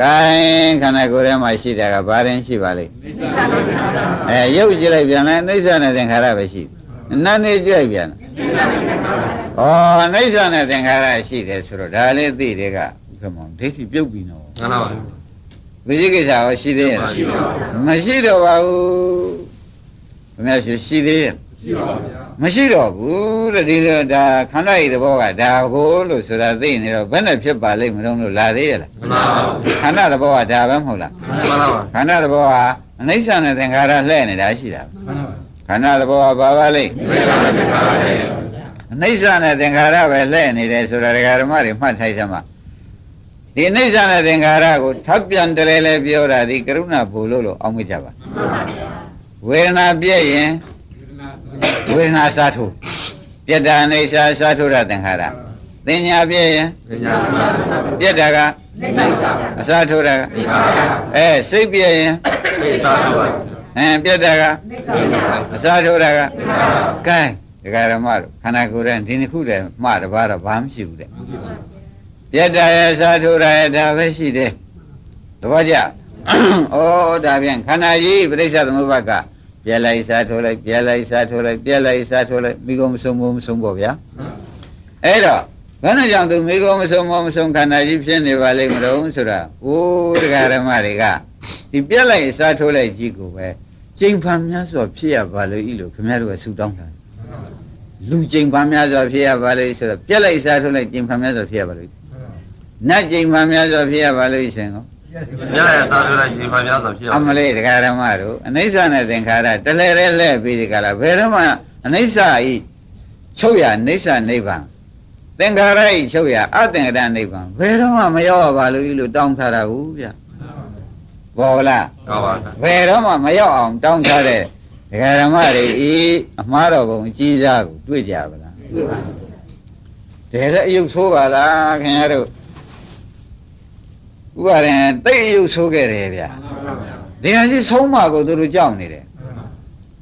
S2: ကဲခန္ဓာကိုယ်ထဲမှာရှိတာကဘာရင်ရှိပါလိမ့်အဲရုပ်ကြည့်လိုက်ပြန်လဲအိဋ္ဌနဲ့သင်္ခါရပဲရှိတယ်နာနေကြည့်လိုက်ပြန်ဩအိဋ္ဌနဲ့သင်္ခါရရှိတယ်ဆိုတော့ဒါလေးသိတဲ့ကဘုမောင်ဒိဋ္ဌိပြုတ်ပြီနော်
S3: မှန်ပါပါ
S2: ဝိသိကိစ္စရောရှိသေးရဲ့မရှိတော့ပါဘူးဘုရားရှိရှိသေးရဲ့
S3: ရှိပါဗျာ
S2: မရှိတော့ဘူးတဲ့ဒီလိုဒါခန္ဓာဤသဘောကဒါကိုလို့ဆိုတာသိနေတော့ဘယ်နဲ့ဖြစ်ပါလိမ့်မလို့လာသေးရဲ့လား
S3: မှန်ပါဘူး
S2: ခန္ဓာသဘောကဒါပဲမဟုတ်လား
S3: မှန်ပါပါ
S2: ခန္ဓာသဘောကအနိစ္စနဲ့သင်္ခါရလှည့်နေတာရှိတာမှန်ပါခန္ဓာသဘောကဘာပါလိမ့်အနိစ္စနဲ့သင်္ခါရပဲလှည့်နေတယ်ဆိုတာဒကာဓမ္မတွေမှတ်ထိုက်စမ်းပါဒီအိဋ္ဌနဲ့သင်္ခါရကိုထပ်ပြန်တလဲလဲပြောတာဒီကရုဏာဘုလို့လို့အောင်းမိကြပါဝေဒနာပြည့်ရင် ဝေဒနာစားထုတ်ပြက်တာအိဋ္ဌစားထုတ်တာသင်္ခါရသင်ညာပြည့်ရင်ပြက်တာကအစားထုတ်တာကအဲစိတ်ပြည့်ရင်အဲပြက်တာကအစားထုတ်တာကကဲဒကာရမတို့ခန္ဓာကိုယ်ရဲ့ဒီနှစ်ခုတည်းမှတပါးတော့ဘာမှမရှိဘူးတဲ့ပြက်တာရဲ့စားထုတ်တာရဲ့ဒါပဲရှိတယ်သဘောကျဩဒါပြန်ခန္ဓာကြီးပြိဿသမုပ္ပါက ပြက်လိုက်စားထိုးလိုက်ပြက်လိုက်စားထိုးလိုက်ပြက်လိုက်စားထိုးလိုက်မိကုန်မဆုံးဘူးမဆုံးပေါ့ဗျာအဲ့တော့ဘယ်နဲ့ကြောင့်သူမိကုန်မဆုံးမမဆုံးခန္ဓာကြီးဖြစ်နေပါလိမ့်မလို့ဆိုတာအိုးတရားဓမ္မတွေကဒီပြက်လိုက်စားထိုးလိုက်ကြီးကိုပဲကျိန်ဖန်များစွာဖြစ်ရပါလို့ဤလို့ခင်ဗျားတို့ကဆူတောင်းတာလူကျိန်ဖန်များစွာဖြစ်ရပါလို့ဆိုတော့ပြက်လိုက်စားထိုးလိုက်ကျိန်ဖန်များစွာဖြစ်ရပါလို့နတ်ကျိန်ဖန်များစွာဖြစ်ရပါလို့ရှင်ကော
S3: ရရသာရရေဖန်များစွာဖြစ်
S2: အမလေးတရားဓမ္မတို့အနိစ္စနဲ့သင်္ခါရတလဲလဲလဲပြီးဒီကလာဘယ်တော့မှအနိစ္စဤချုပ်ရအနိစ္စနိဗ္ဗာန်သင်္ခါရဤချုပ်ရအသင်္ကတနိဗ္ဗာန်ဘယ်တော့မှမရောက်ပါလို့ဤလိုတောင်းထားတာဟုတ်ဗျဘောလား
S3: ဟုတ်ပါ
S2: ဘယ်တော့မှမရောက်အောင်တောင်းထားတဲ့ဒကာဓမ္မတွေဤအမှားတော်ဘုံအကြီးစားကိုတွေ့ကြပါလားတွေ့ပါတယ်တဲ့အယုတ်ဆိုးပါလားခင်ဗျားတို့ ဥပါရင်တိတ်ရုပ်ဆိုးခဲ့တယ်ဗျာဒီဟာကြီးဆုံးမကိုသူတို့ကြောက်နေတယ်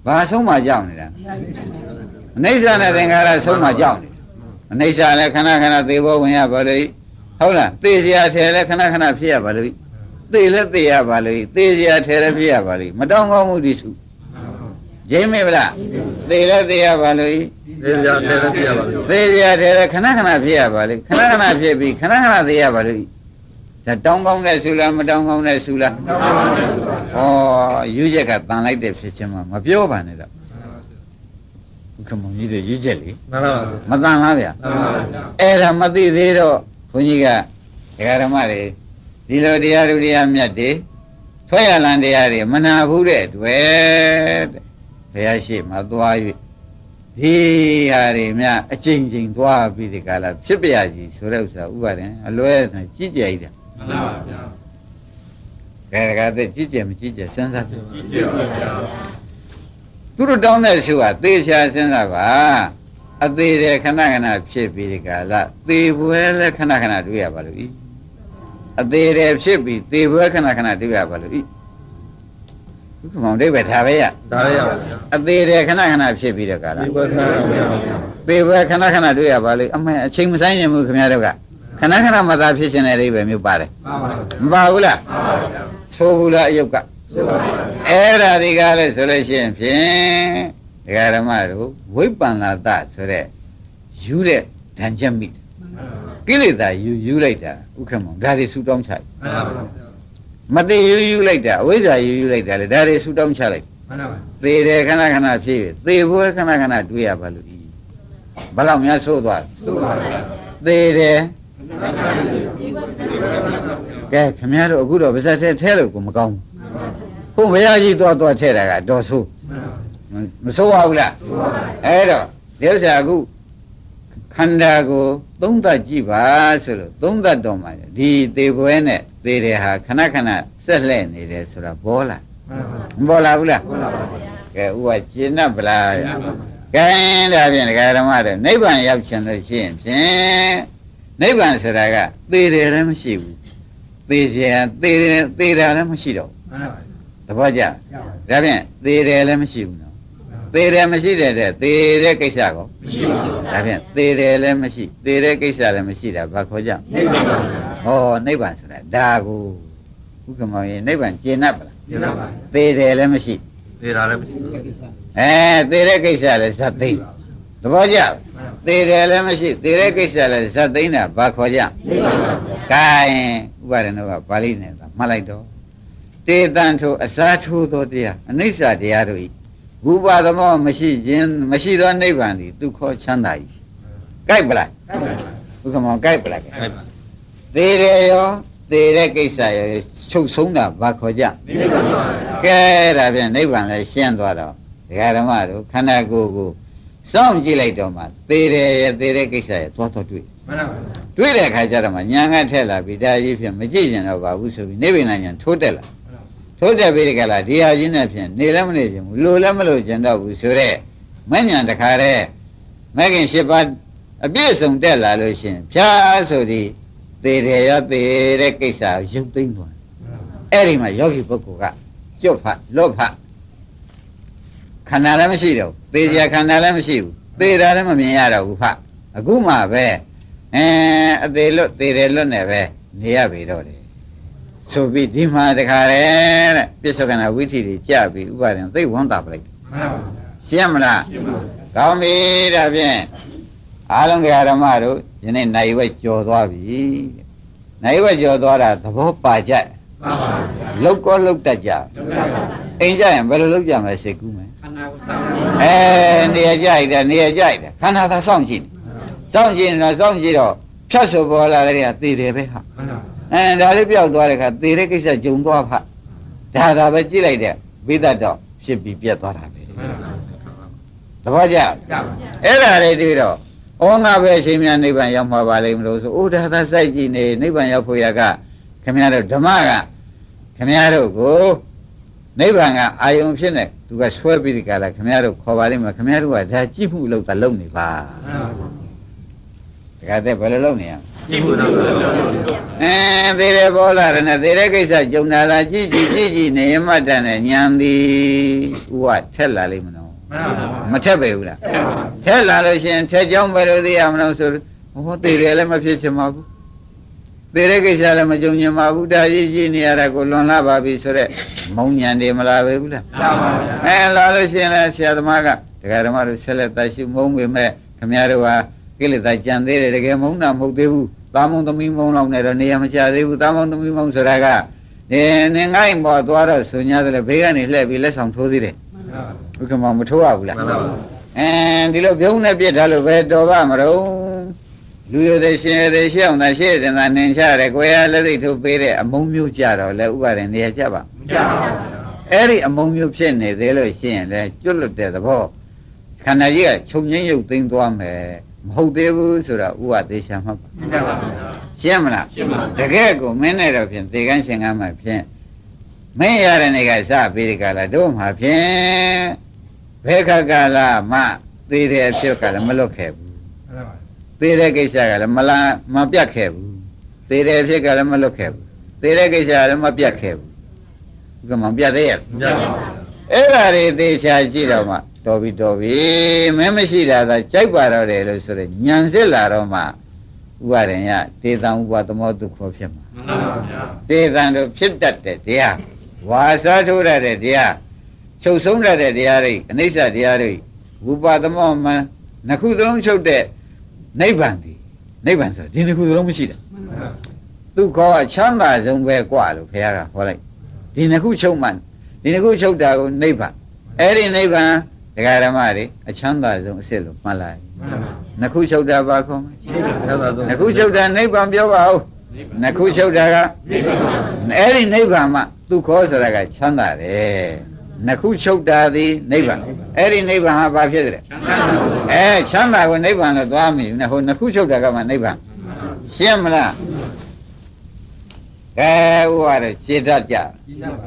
S2: ဘာဆုံးမကြောက်နေတာအနိစ္စနဲ့သင်္ခါရဆုံးမကြောက်နေတယ်အနိစ္စလည်းခဏခဏသေဘောဝင်ရပါလို့ဟုတ်လားသေစရာထဲလည်းခဏခဏဖြစ်ရပါလို့သေလည်းသေရပါလို့သေစရာထဲလည်းဖြစ်ရပါလို့မတောင်းကောင်းမှုတိစုကျင်းမေဗလားသေလည်းသေရပါလို့
S3: သေစရာထဲလည်းဖြစ်ရပါလို့
S2: သေစရာထဲလည်းခဏခဏဖြစ်ရပါလို့ခဏခဏဖြစ်ပြီးခဏခဏသေရပါလို့ ဒါတောင်းကောင်းတဲ့ဆူလားမတောင်းကောင်းတဲ့ဆူလားတောင်းကောင်းတဲ့ဆူပါဩယူချက်ကတန်လိုက်တဲ့ဖြစ်ချင်းမှမပြောပါနဲ့တော့ခမကြီးတွေယူချက်လေ
S3: မှန်ပါ
S2: ပါမတန်လားဗျာမှန်ပါပါအဲ့ဒါမသိသေးတော့ဘုန်းကြီးကဒကာဓမ္မတွေဒီလိုတရားလူတရားမြတ်တွေဆွဲရလန်တရားတွေမနာဘူးတဲ့တွေ့တဲ့ဘုရားရှိမှသွား၍ဒီဟာတွေများအကျဉ်းချင်းသွားပြီးဒီကလာဖြစ်ပြရကြီးဆိုတဲ့ဥစ္စာဥပါဒံအလွဲနဲ့ကြည့်ကြိုက်တယ် မှန်ပါဗျာ
S3: ဒ
S2: ကဲဒါကတည်းကြီးကျယ်မကြီးကျယ်စဉ်းစားကြည့်
S3: ကြည့်ကြပါဗျာ
S2: သူတို့တောင်းတဲ့ရှုကသေချာစဉ်းစားပါအသေးတယ်ခဏခဏဖြစ်ပြီးဒီကလာသေပွဲလည်းခဏခဏတွေ့ရပါလို့ဤအသေးတယ်ဖြစ်ပြီးသေပွဲခဏခဏတွေ့ရပါလို့ဤဘုရားမောင်ဒိဗ္ဗေထားပဲရ
S3: ဒါရရပါဗျာ
S2: အသေးတယ်ခဏခဏဖြစ်ပြီးတဲ့ကလာ
S3: ဒီဘက်ထားပါဗျာ
S2: သေပွဲခဏခဏတွေ့ရပါလို့အမေအချိန်မဆိုင်ရင်ဘူးခင်ဗျားတို့က ခဏခဏမသာဖြစ်ရှင်တဲ့အိဗယ်မျိုးပါတယ်
S3: မှန်ပါဗျာ
S2: မပါဘူးလား
S3: မှန်ပါဗျာ
S2: ဆိုဘူးလားအယုတ်က
S3: ဆိုပါဗျာ
S2: အဲ့ဒါဒီကားလဲဆိုလို့ရှိရင်ဖြင့်ဒကာဓမ္မတို့ဝိပ္ပန္နာတဆိုတဲ့ယူတဲ့ဓာန်ချက်မိတယ်ကိလေသာယူယူလိုက်တာဥက္ကမောင်ဒါတွေဆူတောင်းချလိုက်
S3: မှန်ပါဗျာ
S2: မသိယူယူလိုက်တာအဝိဇ္ဇာယူယူလိုက်တာလေဒါတွေဆူတောင်းချလိုက်
S3: မှန်ပါဗျာ
S2: သေတယ်ခဏခဏဖြစ်ပြီသေပွဲခဏခဏတွေ့ရပါလို့ဤဘယ်လောက်များဆိုးသွားလဲ
S3: ဆိုပါဗျာ
S2: သေတယ် ကဲခင်ဗျားတို့အခုတော့ဗဇက်ထဲထဲလို့ကိုမကောင်းဘူးဟုတ်ဘုရားကြီးသွားသွားထဲတာကတော်ဆိုးမဆိုးပါဘူးလားအဲ့တော့ဒီဥစ္စာအခုခန္ဓာကိုသုံးသပ်ကြည့်ပါဆိုလို့သုံးသပ်တော့မှဒီသေပွဲနဲ့သေတယ်ဟာခဏခဏဆက်လှဲ့နေတယ်ဆိုတာဘောလားမဘောလားဘူးလားကဲဥပကျင့်납ဗလားကဲဒါဖြင့်ဒကာဓမ္မတို့နိဗ္ဗာန်ရောက်ချင်လို့ရှိရင်ဖြင့် နိဗ္ဗာန်ဆိုတာကသေတယ်လည်းမရှိဘူးသေခြင်းသေတယ်သေတာလည်းမရှိတော့ဘူးသဘောကျဒါဖြင့်သေတယ်လည်းမရှိဘူးနော်သေးတယ်မရှိတဲ့တဲ့သေတဲ့ကိစ္စကော
S3: မရှိပါဘူး
S2: ဒါဖြင့်သေတယ်လည်းမရှိသေတဲ့ကိစ္စလည်းမရှိတာဘာခေါ်ကြ
S3: နိဗ္ဗာန်ပါဗျာ
S2: ဟောနိဗ္ဗာန်ဆိုတာဒါကိုဥက္ကမောင်ရင်နိဗ္ဗာန်ကျင့်납ပါလား
S3: ကျင့်ပါပါ
S2: သေတယ်လည်းမရှိ
S3: သေတာလည်းမရှိဘူး
S2: အဲသေတဲ့ကိစ္စလည်းဇတ်သိမ့်သ ဘောကျသေတယ်လည်းမရှိသေတဲ့ကိစ္စလည်းဇတ်သိမ့်တာဘာခေါ်ကြ
S3: နိဗ္ဗာန်ပါဗျာ
S2: ကဲဥပါဒနောကပါဠိနဲ့မှတ်လိုက်တော့တေတန်ထိုအစားထိုးသောတရားအနိစ္စတရားတို့ဤဝုပါဒမောမရှိခြင်းမရှိသောနိဗ္ဗာန်သည်ဒုက္ခချမ်းသာ၏ကြိုက်ပလားဘုကမောကြိုက်ပလားကဲ
S3: အဲ့ပါ
S2: သေတယ်ရောသေတဲ့ကိစ္စရောချုပ်ဆုံးတာဘာခေါ်ကြ
S3: နိဗ္ဗာန်ပါဗျာ
S2: ကဲဒါဖြင့်နိဗ္ဗာန်လည်းရှင်းသွားတော့ဒကာဓမ္မတို့ခန္ဓာကိုယ်ကို စောင့်ကြည့်လိုက်တော့မှသေတယ်ရသေတဲ့ကိစ္စရသွားတော့တွေ့
S3: မှန်ပါဗျာ
S2: တွေ့တဲ့အခါကျတော့မှညာငတ်ထက်လာပြီဒါကြီးဖြင့်မကြည့်ကျင်တော့ပါဘူးဆိုပြီးနိဗ္ဗာန်ညာထိုးတက်လာထိုးတက်ပြီးဒီကလာဒီဟာကြီးနဲ့ဖြင့်နေလည်းမနေချင်ဘူးလိုလည်းမလိုချင်တော့ဘူးဆိုတော့မဉ္ဇဏ်တခါတည်းမဂ်ခင်၈ပါးအပြည့်စုံတက်လာလို့ရှိရင်ဖြားဆိုဒီသေတယ်ရသေတဲ့ကိစ္စကိုရုပ်သိမ်းသွားအဲ့ဒီမှာယောဂီပုဂ္ဂိုလ်ကကျွတ်ဖတ်လွတ်ဖတ် ခန္ဓာလည်းမရှိတော့ဘူးသေကြခန္ဓာလည်းမရှိဘူးသေတာလည်းမမြင်ရတော့ဘူးဖတ်အခုမှပဲအဲအသေးလွတ်သေတယ်လွတ်နေပဲနေရပြီတော့တယ်ဆိုပြီးဒီမှာတခါလေတဲ့ပြစ္ဆုတ်ကနာဝိသီတွေကြပြီးဥပါဒံသိပ်ဝမ်းသာပလိုက်
S3: မှန်ပါဗျာ
S2: ရှင်းမလား
S3: ရှင်းပါဗျာ
S2: ကောင်းပြီဒါဖြင့်အားလုံးတရားဓမ္မတို့ယနေ့နိုင်ဝဲကြော်သွားပြီတဲ့နိုင်ဝဲကြော်သွားတာသဘောပါကြ
S3: မှန်ပါဗျာ
S2: လောက်ကောလောက်တတ်ကြ
S3: လုပ်ရပါဗျာ
S2: အိမ်ကြရင်ဘယ်လိုလုပ်ကြမလဲစိတ်ကူးမယ်
S3: ခန္ဓာကိုယ်စောင့်
S2: အဲနေရာကြိုက်တယ်နေရာကြိုက်တယ်ခန္ဓာသာစောင့်ကြည့်စောင့်ကြည့်ရင်တော့စောင့်ကြည့်တော့ဖြတ်ဆိုပေါ်လာတဲ့ကသေတယ်ပဲဟာ
S3: မှန်ပါ
S2: အဲဒါလေးပြောက်သွားတဲ့ခါသေတဲ့ကိစ္စဂျုံသွားဖဒါသာပဲကြည့်လိုက်တဲ့ဝိသတ်တော့ဖြစ်ပြီးပြတ်သွားတာပဲ
S3: မှန်ပါ
S2: သဘောကျ
S3: ကြပါ
S2: အဲ့ဒါလေးတွေ့တော့ဩငါပဲအချိန်များနိဗ္ဗာန်ရောက်မှာပါလိမ့်မလို့ဆိုဩဒါသာစိုက်ကြည့်နေနိဗ္ဗာန်ရောက်ဖို့ရကခင်ဗျားတို့ဓမ္မကခင်ဗျားတို့ကို နိဗ္ဗာန်ကအာယုံဖြစ်နေသူကဆွဲပြီးဒီကလာခင်ဗျားတို့ခေါ်ပါလိမ့်မယ်ခင်ဗျားတို့ကဒါကြည့်မှုလို့သာလုံနေပါ
S3: မှန်ပါ
S2: တခါတည်းဘယ်လိုလုပ်နေရမလဲ
S3: ကြည့်ဖို့တော့လုပ်ရပါဗျာ
S2: အဲသေးတယ်ပေါ်လာတယ်နဲ့သေးတဲ့ကိစ္စကြုံလာတာကြည့်ကြည့်ကြည့်ကြည့်နေရမတန်နဲ့ညံသည်ဥဝထက်လာလိမ့်မလို့
S3: မှန်ပါ
S2: မထက်ပေဘူးလား
S3: မှန်ပါ
S2: ထက်လာလို့ရှိရင်ထက်ကြောင်းပဲလို့သိရမလို့ဆိုဟောသေးတယ်လည်းမဖြစ်ချင်ပါဘူး သေးတဲ့ကိစ္စလည်းမကြုံချင်ပါဘူးဒါကြီးကြီးနေရတာကိုလွန်လာပါပြီဆိုတော့မုံညံတယ်မလားပဲဘူးလား
S3: မှန်ပါဗျာ
S2: အဲလာလို့ရှိရင်လည်းဆရာသမားကဒကာဓမ္မတို့ဆက်လက်သက်ရှုမုံပေမဲ့ခမည်းတော်ဟာကိလေသာကြံသေးတယ်တကယ်မုံတာမဟုတ်သေးဘူးသာမုံသမီးမုံလောက်နဲ့တော့နေရာမချသေးဘူးသာမုံသမီးမုံဆိုတာကဒီနေငိုင်းပေါ်သွားတော့ဆိုညာတယ်ဘေးကနေလှည့်ပြီးလက်ဆောင်ထိုးသေးတယ်ဘုကမောင်မထိုးရဘူးလား
S3: မှန်ပါ
S2: အဲဒီလိုပြုံးနဲ့ပြစ်ထားလို့ပဲတော်ပါမလို့ လူရတဲ့ရှင်ရတဲ့ရှေ့အောင်သာရှေ့တင်သာနင်ချရတယ်ကိုယ်ရလက်သိထုတ်ပေးတဲ့အမုံမျိုးကြတော့လဲဥပါရင်နေရာကြပါ
S3: မကြပါဘူး
S2: အဲ့ဒီအမုံမျိုးဖြစ်နေသေးလို့ရှိရင်လည်းကျွတ်လွတ်တဲ့သဘောခန္ဓာကြီးကခြုံငိမ့်ရုပ်သိမ်းသွားမယ်မဟုတ်သေးဘူးဆိုတာဥပသေးချာမှတ်ပါ
S3: မကြပါဘူး
S2: ရှင်းမလား
S3: ရှင်းပါ
S2: တကယ်ကိုမင်းနဲ့တော့ဖြင့်သေကန်းရှင်ကမှဖြင့်မင်းရတဲ့နေကစပြီးဒီကလာတို့မှာဖြင့်ဘယ်ခါကလာမှသေးတဲ့အဖြစ်ကလည်းမလွတ်ခဲ့ဘူး သေးတဲ့ကိစ္စကလည်းမလားမပြတ်ခဲ့ဘူးသေးတဲ့အဖြစ်ကလည်းမလွတ်ခဲ့ဘူးသေးတဲ့ကိစ္စကလည်းမပြတ်ခဲ့ဘူးဒီကမှပြတ်သေးရဲ့
S3: မြတ်ပါ
S2: အဲ့ဒါတွေသေချာကြည့်တော့မှတော်ပြီတော်ပြီမင်းမရှိတာသာကြိုက်ပါတော့တယ်လို့ဆိုရညံစစ်လာတော့မှဥပါရင်ရဒေသံဥပသမောဒုက္ခဖြစ်မှာ
S3: မှန်ပါဗျာ
S2: ဒေသံတို့ဖြစ်တတ်တဲ့တရားဝါစာထိုးရတဲ့တရားချုပ်ဆုံးရတဲ့တရားတွေအနိစ္စတရားတွေဝုပသမောမှန်နှစ်ခုသလုံးချုပ်တဲ့ နိဗ္ဗာန်ဒီနိဗ္ဗာန်ဆိုဒီနှစ်ခုသလုံးမရှိတာသူခေါ်အချမ်းသာဆုံးပဲกว่าလို့ဘုရားကဟောလိုက်ဒီနှစ်ခုချုပ်မှန်ဒီနှစ်ခုချုပ်တာကိုနိဗ္ဗာန်အဲ့ဒီနိဗ္ဗာန်ဒကာဓမ္မတွေအချမ်းသာဆုံးအစ်စ်လို့မှတ်လိုက်နှစ်ခုချုပ်တာပါခေါ်မယ်နှစ်ခုချုပ်တာနိဗ္ဗာန်ပြောပါဦးနှစ်ခုချုပ်တာက အဲ့ဒီနိဗ္ဗာန်မှသူခေါ်ဆိုတာကချမ်းသာတယ် နှစ်ခုချုပ်တာသည်နိဗ္ဗာန်အဲ့ဒီနိဗ္ဗာန်ဟာဘာဖြစ်တယ်အဲချမ်းသာကိုနိဗ္ဗာန်လို့သွားမိဘူးနဲ့ဟိုနှစ်ခုချုပ်တာကမှနိဗ္ဗာန်ရှင်းမလားအဲဥပါတော့ခြေတတ်ကြ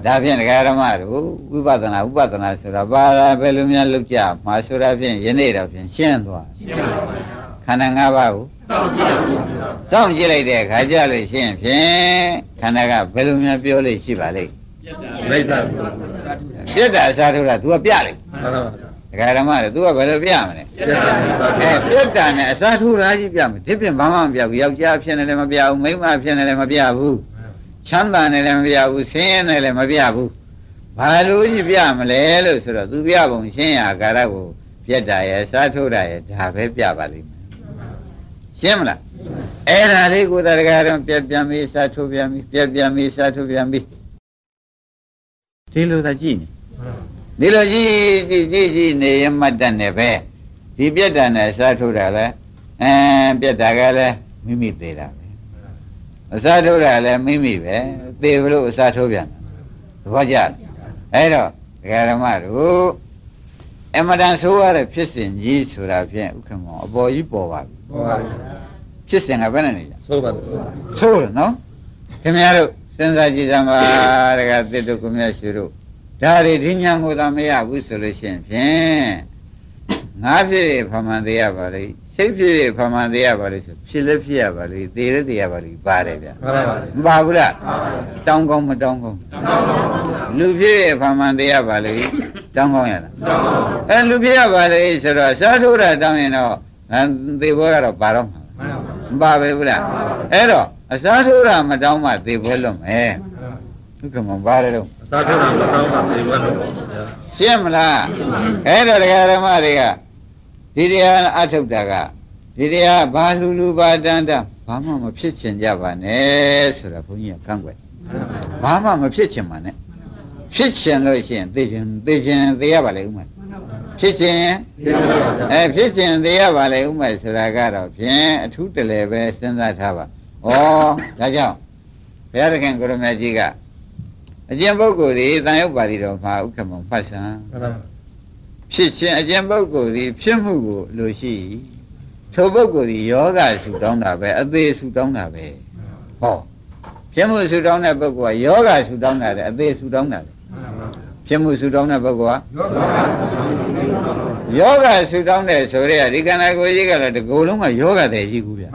S2: ဒါဖြင့်ဒကာရမတို့ဝိပဿနာဥပဒနာဆိုတာဘာလဲဘယ်လိုများလုပ်ကြမှာဆိုတာဖြင့်ယနေ့တော့ဖြင့်ရှင်းသွားခန္ဓာ၅ပါးကိုစောင့်ကြည့်လိုက်တဲ့အခါကျလို့ရှိရင်ဖြင့်ခန္ဓာကဘယ်လိုများပြောလို့ရှိပါလိမ့်
S3: မိစ္ဆာ
S2: ပြက်တာအစားထိုးတာ तू ကပြလိုက်
S3: မှန်ပါဗျာ
S2: ဒကာဓမ္မတွေ तू ကဘယ်လိုပြမလဲ
S3: ပြတ်တာမိစ္ဆာ
S2: အဲပြက်တာနဲ့အစားထိုးတာကြီးပြမယ်ဒီပြင်ဘာမှမပြဘူးယောက်ျားဖြစ်နေလည်းမပြဘူးမိန်းမဖြစ်နေလည်းမပြဘူးချမ်းသာနေလည်းမပြဘူးဆင်းရဲနေလည်းမပြဘူးဘာလို့ကြီးပြမလဲလို့ဆိုတော့ तू ပြပုံရှင်းရကာရကိုပြက်တာရဲ့အစားထိုးတာရဲ့ဒါပဲပြပါလိမ့်မယ်ရှင်းမလား အဲ့ဒါလေးကိုတရကတော့ပြက်ပြန်ပြီးစားထုတ်ပြန်ပြီးပြက်ပြန်ပြီးစားထုတ်ပြန်ပြီး ဒီလိုသာကြည့်နေဒီလိုကြည့်ကြည့်ကြည့်ကြည့်နေရမှတ်တတ်နေပဲဒီပြက်တာနဲ့စားထုတ်တာလဲအဲပြက်တာကလည်းမိမိသေးတာပဲအစားထုတ်တာလည်းမိမိပဲသေဘလို့အစားထုတ်ပြန်တာသဘောကျလားအဲ့တော့ဒကာဓမ္မတို့အမတန်ဆိုးရတဲ့ဖြစ်စဉ်ကြီးဆိုတာဖြင့်ဥက္ကမောအပေါ်ကြီးပေါ်ပါပြီ
S3: ဟုတ်ပါဗျာ
S2: ဖြစ်စဉ်ကဘယ်နဲ့နေကြ
S3: သို့ပါဗျာ
S2: ဆိုးတယ်နော်ခင်ဗျားတို့ စဉ်းစားကြည့်စမ်းပါတကသစ်တို့ကိုမြတ်ရှုတို့ဒါတွေဒီညာကိုသာမရဘူးဆိုလို့ရှိရင်ဖြင့်ငါဖြစ်ရဖမှန်သေးရပါလိမ့်စိတ်ဖြစ်ရဖမှန်သေးရပါလိမ့်ဆိုဖြစ်လည်းဖြစ်ရပါလိမ့်သေလည်းသေရပါလိမ့်ပါတယ်ဗျ
S3: မှန်ပါဗျာ
S2: မပါဘူးလားတောင်းကောင်းမတောင်းကောင်းလူဖြစ်ရဖမှန်သေးရပါလိမ့်တောင်းကောင်းရလားအဲလူဖြစ်ရပါလိမ့်ဆိုတော့စားထိုးတာတောင်းရင်တော့အဲသေဘောကတော့ပါတော့မှာမပါပဲဘူးလားအဲ့တော့ အစားထိုးတာမတောင်းမှသေပွဲလွတ်မယ်ဒုက္ခမပါတယ်တော့
S3: သာထုံးတာမတောင်းပါသေးဘူးဗျာ
S2: ရှင်းမလားအဲ့တော့တရားဓမ္မတွေကဒီတရားအထုတ်တာကဒီတရားဘာလူလူဘာတန်တန်ဘာမှမဖြစ်ချင်ကြပါနဲ့ဆိုတာဘုန်းကြီးကကန့်ကွက်ဘာမှမဖြစ်ချင်ပါနဲ့ဖြစ်ချင်လို့ရှိရင်သိချင်သိချင်သိရပါလေဦးမယ်ဖြစ်ချင်အဲဖြစ်ခြင်းသေးရပါလေဥမဲ့ဆိုတာကတော့ဖြင့်အထူးတလဲပဲစဉ်းစားထားပါ။ ဩဒါကြောင့်ဘုရားသခင်ကိုရမကြီးကအကျင့်ပုဂ္ဂိုလ်ဒီတန်ရုပ်ပါဠိတော်မှာဥက္ကမဖတ်ဆံ
S3: မှန်ပါ
S2: ဖြစ်ခြင်းအကျင့်ပုဂ္ဂိုလ်ဒီဖြစ်မှုကိုလိုရှိထိုပုဂ္ဂိုလ်ဒီယောဂဆူတောင်းတာပဲအသေးဆူတောင်းတာပဲဟောဖြစ်မှုဆူတောင်းတဲ့ပုဂ္ဂိုလ်ကယောဂဆူတောင်းတာလေအသေးဆူတောင်းတာလေဖြစ်မှုဆူတောင်းတဲ့ပုဂ္ဂိုလ်ကယောဂဆူတောင်းတယ်ဆိုရဲဒီကန္နာကိုကြီးကလည်းဒီကိုယ်လုံးကယောဂတဲ့ကြီးကူဗျာ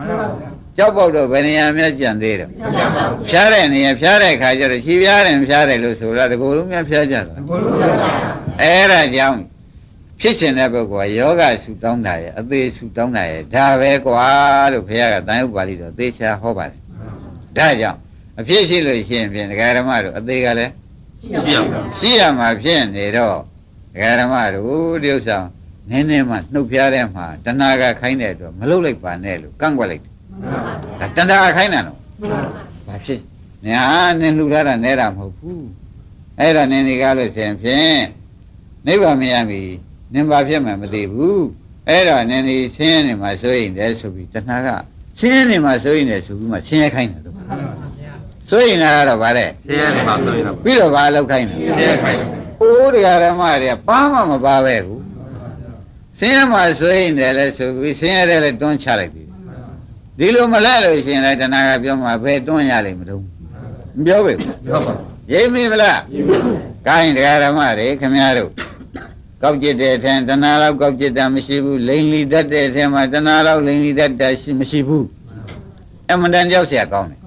S2: ကြောက်ပေါက်တော့ဘယ်နေရာများကြံသေးတယ်ဖြားတဲ့နေရာဖြားတဲ့ခါကျတော့ခြေဖြားတယ်ဖြားတယ်လို့ဆိုတော့ဒီကိုယ်လုံးများဖြားကြတာအဲ့ဒါကြောင့်ဖြစ်ရှင်တဲ့ပုဂ္ဂိုလ်ကယောဂဆူတောင်းတာရဲ့အသေးဆူတောင်းတာရဲ့ဒါပဲကွာလို့ဘုရားကတန်ရုပ်ပါဠိတော်သေချာဟောပါတယ်ဒါကြောင့်အဖြစ်ရှိလို့ရှိရင်ဖြင့်ဒကာဓမ္မတို့အသေးကလည်း
S3: ရှိရပါ
S2: ရှိရမှာဖြစ်နေတော့ဒကာဓမ္မတို့ဒီဥစ္စာနည်းနည်းမှနှုတ်ဖျားတဲ့မှာတဏှာကခိုင်းတဲ့အတွက်မလုပ်လိုက်ပါနဲ့လို့ကန့်ကွက်လိုက်တယ် ဒါတဏှာခိုင်းတာနော်ဘာဖြစ်ညာနင်းလှူထားတာနဲတာမဟုတ်ဘူးအဲ့ဒါနင်းဒီကားလို့ဆိုရင်ဖြင့်နိဗ္ဗာန်မရပြီနင်းဘာဖြစ်မှမသိဘူးအဲ့တော့နင်းဒီဆင်းရဲနေမှာဆိုရင်လည်းဆိုပြီးတဏှာကဆင်းရဲနေမှာဆိုရင်လည်းဆိုပြီးမှဆင်းရဲခိုင်းတယ်သူဆိုရင်လည်းတော့ဗါတဲ့
S3: ဆင်းရဲနေမှာဆိုရင်တော့
S2: ပြီးတော့ဘာလောက်ခိုင်းတယ်
S3: ဆင်းရဲခိုင်း
S2: အိုးတရားဓမ္မတွေကဘာမှမပါပဲဘူးဆင်းရဲမှဆိုရင်လည်းလဲဆိုပြီးဆင်းရဲတယ်လည်းတွန်းချလိုက်ပြီ ဒီလိုမလဲလို့ရှိရင်လည်းတဏှာကပြောမှာဘယ်တွန်းရလိမ့်မလို့မပြောပဲဘူး
S3: ပြောပါ
S2: ဒ ရိပ်မိမလားကိုင်းတရားဓမ္မတွေခမည်းတော်ကောက်ကျစ်တဲ့အထင်တဏှာလောက်ကောက်ကျစ်တာမရှိဘူးလိန်လီတတ်တဲ့အထင်မှာတဏှာလောက်လိန်လီတတ်တာရှိမရှိဘူးအမှန်တန်ကြောက်เสียကောင်းတယ်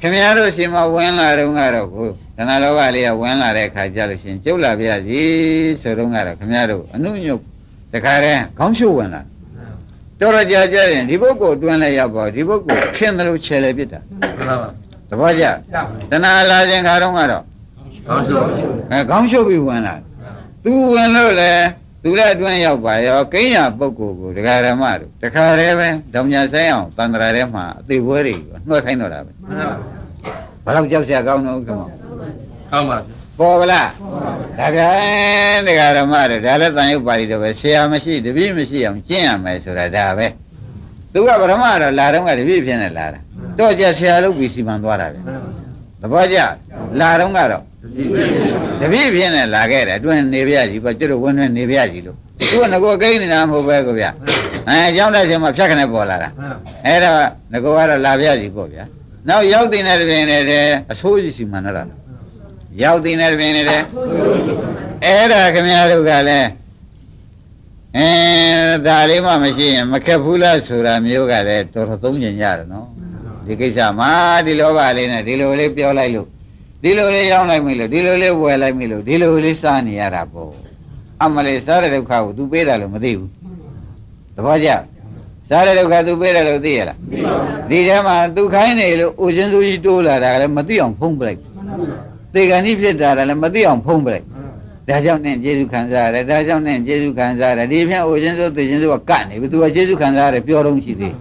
S2: ခင်ဗျားတို့ရှင်မဝင်လာတော့ကတော့ကိုတဏှာလောဘလေးကဝင်လာတဲ့အခါကျလို့ရှင်ကျုပ်လာပြရစီဆိုတော့ကတော့ခင်ဗျားတို့အနုညုတ်တခါတည်းခေါင်းရှုပ်ဝင်လာ တော်တော်ကြာကြာရင်ဒီပုဂ္ဂိုလ်တွန်းလဲရောက်ပါဒီပုဂ္ဂိုလ်ခင်တယ်လို့ခြေလဲပြစ်တာ
S3: မှန်ပါပါ
S2: သဘောကျတဏှာလာခြင်းခါတော့ကတော့
S3: ကောင်းဆုံး
S2: အဲခေါင်းရှုပ်ပြီးဝင်လာသူဝင်လို့လေသူလည်းအတွင်းရောက်ပါရောကိန်းရပုဂ္ဂိုလ်ကိုဒကာရမတို့တခါတည်းပဲတောင်ညာဆိုင်အောင်တန်ត្រာထဲမှာအသေးပွဲတွေနှွှဲခိုင်းတော့တာပဲ
S3: မှန်ပါ
S2: ဘယ်တော့ကြောက်စရာကောင်းတော့ကမ
S3: ကောင်းပါ
S2: ပေါ်ဗလားဒါကြဒကာရမတို့ဒါလည်းတန်ရုပ်ပါဠိတော့ပဲဆရာမရှိတပည့်မရှိအောင်ကျင့်ရမယ်ဆိုတာဒါပဲသူကဗရမတော့လာတော့ကတပည့်ဖြစ်နေလာတာတော့ကြဆရာလုပ်ပြီးစီမံသွားတာပဲသဘောကျလာတော့ကတော့တပည့်ပြင်းနဲ့လာခဲ့တယ်အတွင်းနေပြကြီးပေါ့ကျွတ်တို့ဝင်းတွင်းနေပြကြီးလို့သူကငကိုကိန်းနေတာမဟုတ်ပဲကိုဗျအဲအကြောင်းတဲ့ချိန်မှာဖြတ်ခနဲ့ပေါ်လာတာအဲ့ဒါငကိုကတော့လာပြကြီးပေါ့ဗျာနောက်ရောက်တင်တဲ့တွင်နဲ့တဲ့အဆိုးကြီးစီမှန်တော့တာ ရောက်တင်တဲ့တွင်နဲ့တဲ့အဲ့ဒါခင်ဗျားတို့ကလည်းအဲဒါလေးမှမရှိရင်မခက်ဘူးလားဆိုတာမျိုးကလည်းတော်တော်သုံးကျင်ကြတယ်နော်ဒီကိစ္စမှာဒီလောဘလေးနဲ့ဒီလိုလေးပြောလိုက်လို့ ဒီလိုလေးရောင်းလိုက်မိလို့ဒီလိုလေးဝယ်လိုက်မိလို့ဒီလိုလေးစားနေရတာပေါ့အမလေးစားတဲ့ဒုက္ခကို तू ပေးတာလို့မသိဘူးသဘောကျစားတဲ့ဒုက္ခ तू ပေးတယ်လို့သိရလားဒီထဲမှာ तू ခိုင်းနေလို့အိုချင်းသူကြီးတိုးလာတာကလည်းမသိအောင်ဖုံးပလိုက် သေကံကြီးဖြစ်တာလည်းမသိအောင်ဖုံးပလိုက်ဒါကြောင့်နဲ့ကျေစုခံစားရတယ်ဒါကြောင့်နဲ့ကျေစုခံစားရတယ်ဒီဖြင့်အိုချင်းသူသေချင်းသူကကတ်နေပြီ तू ကကျေစုခံစားရတယ်ပြောတော့ရှိသေး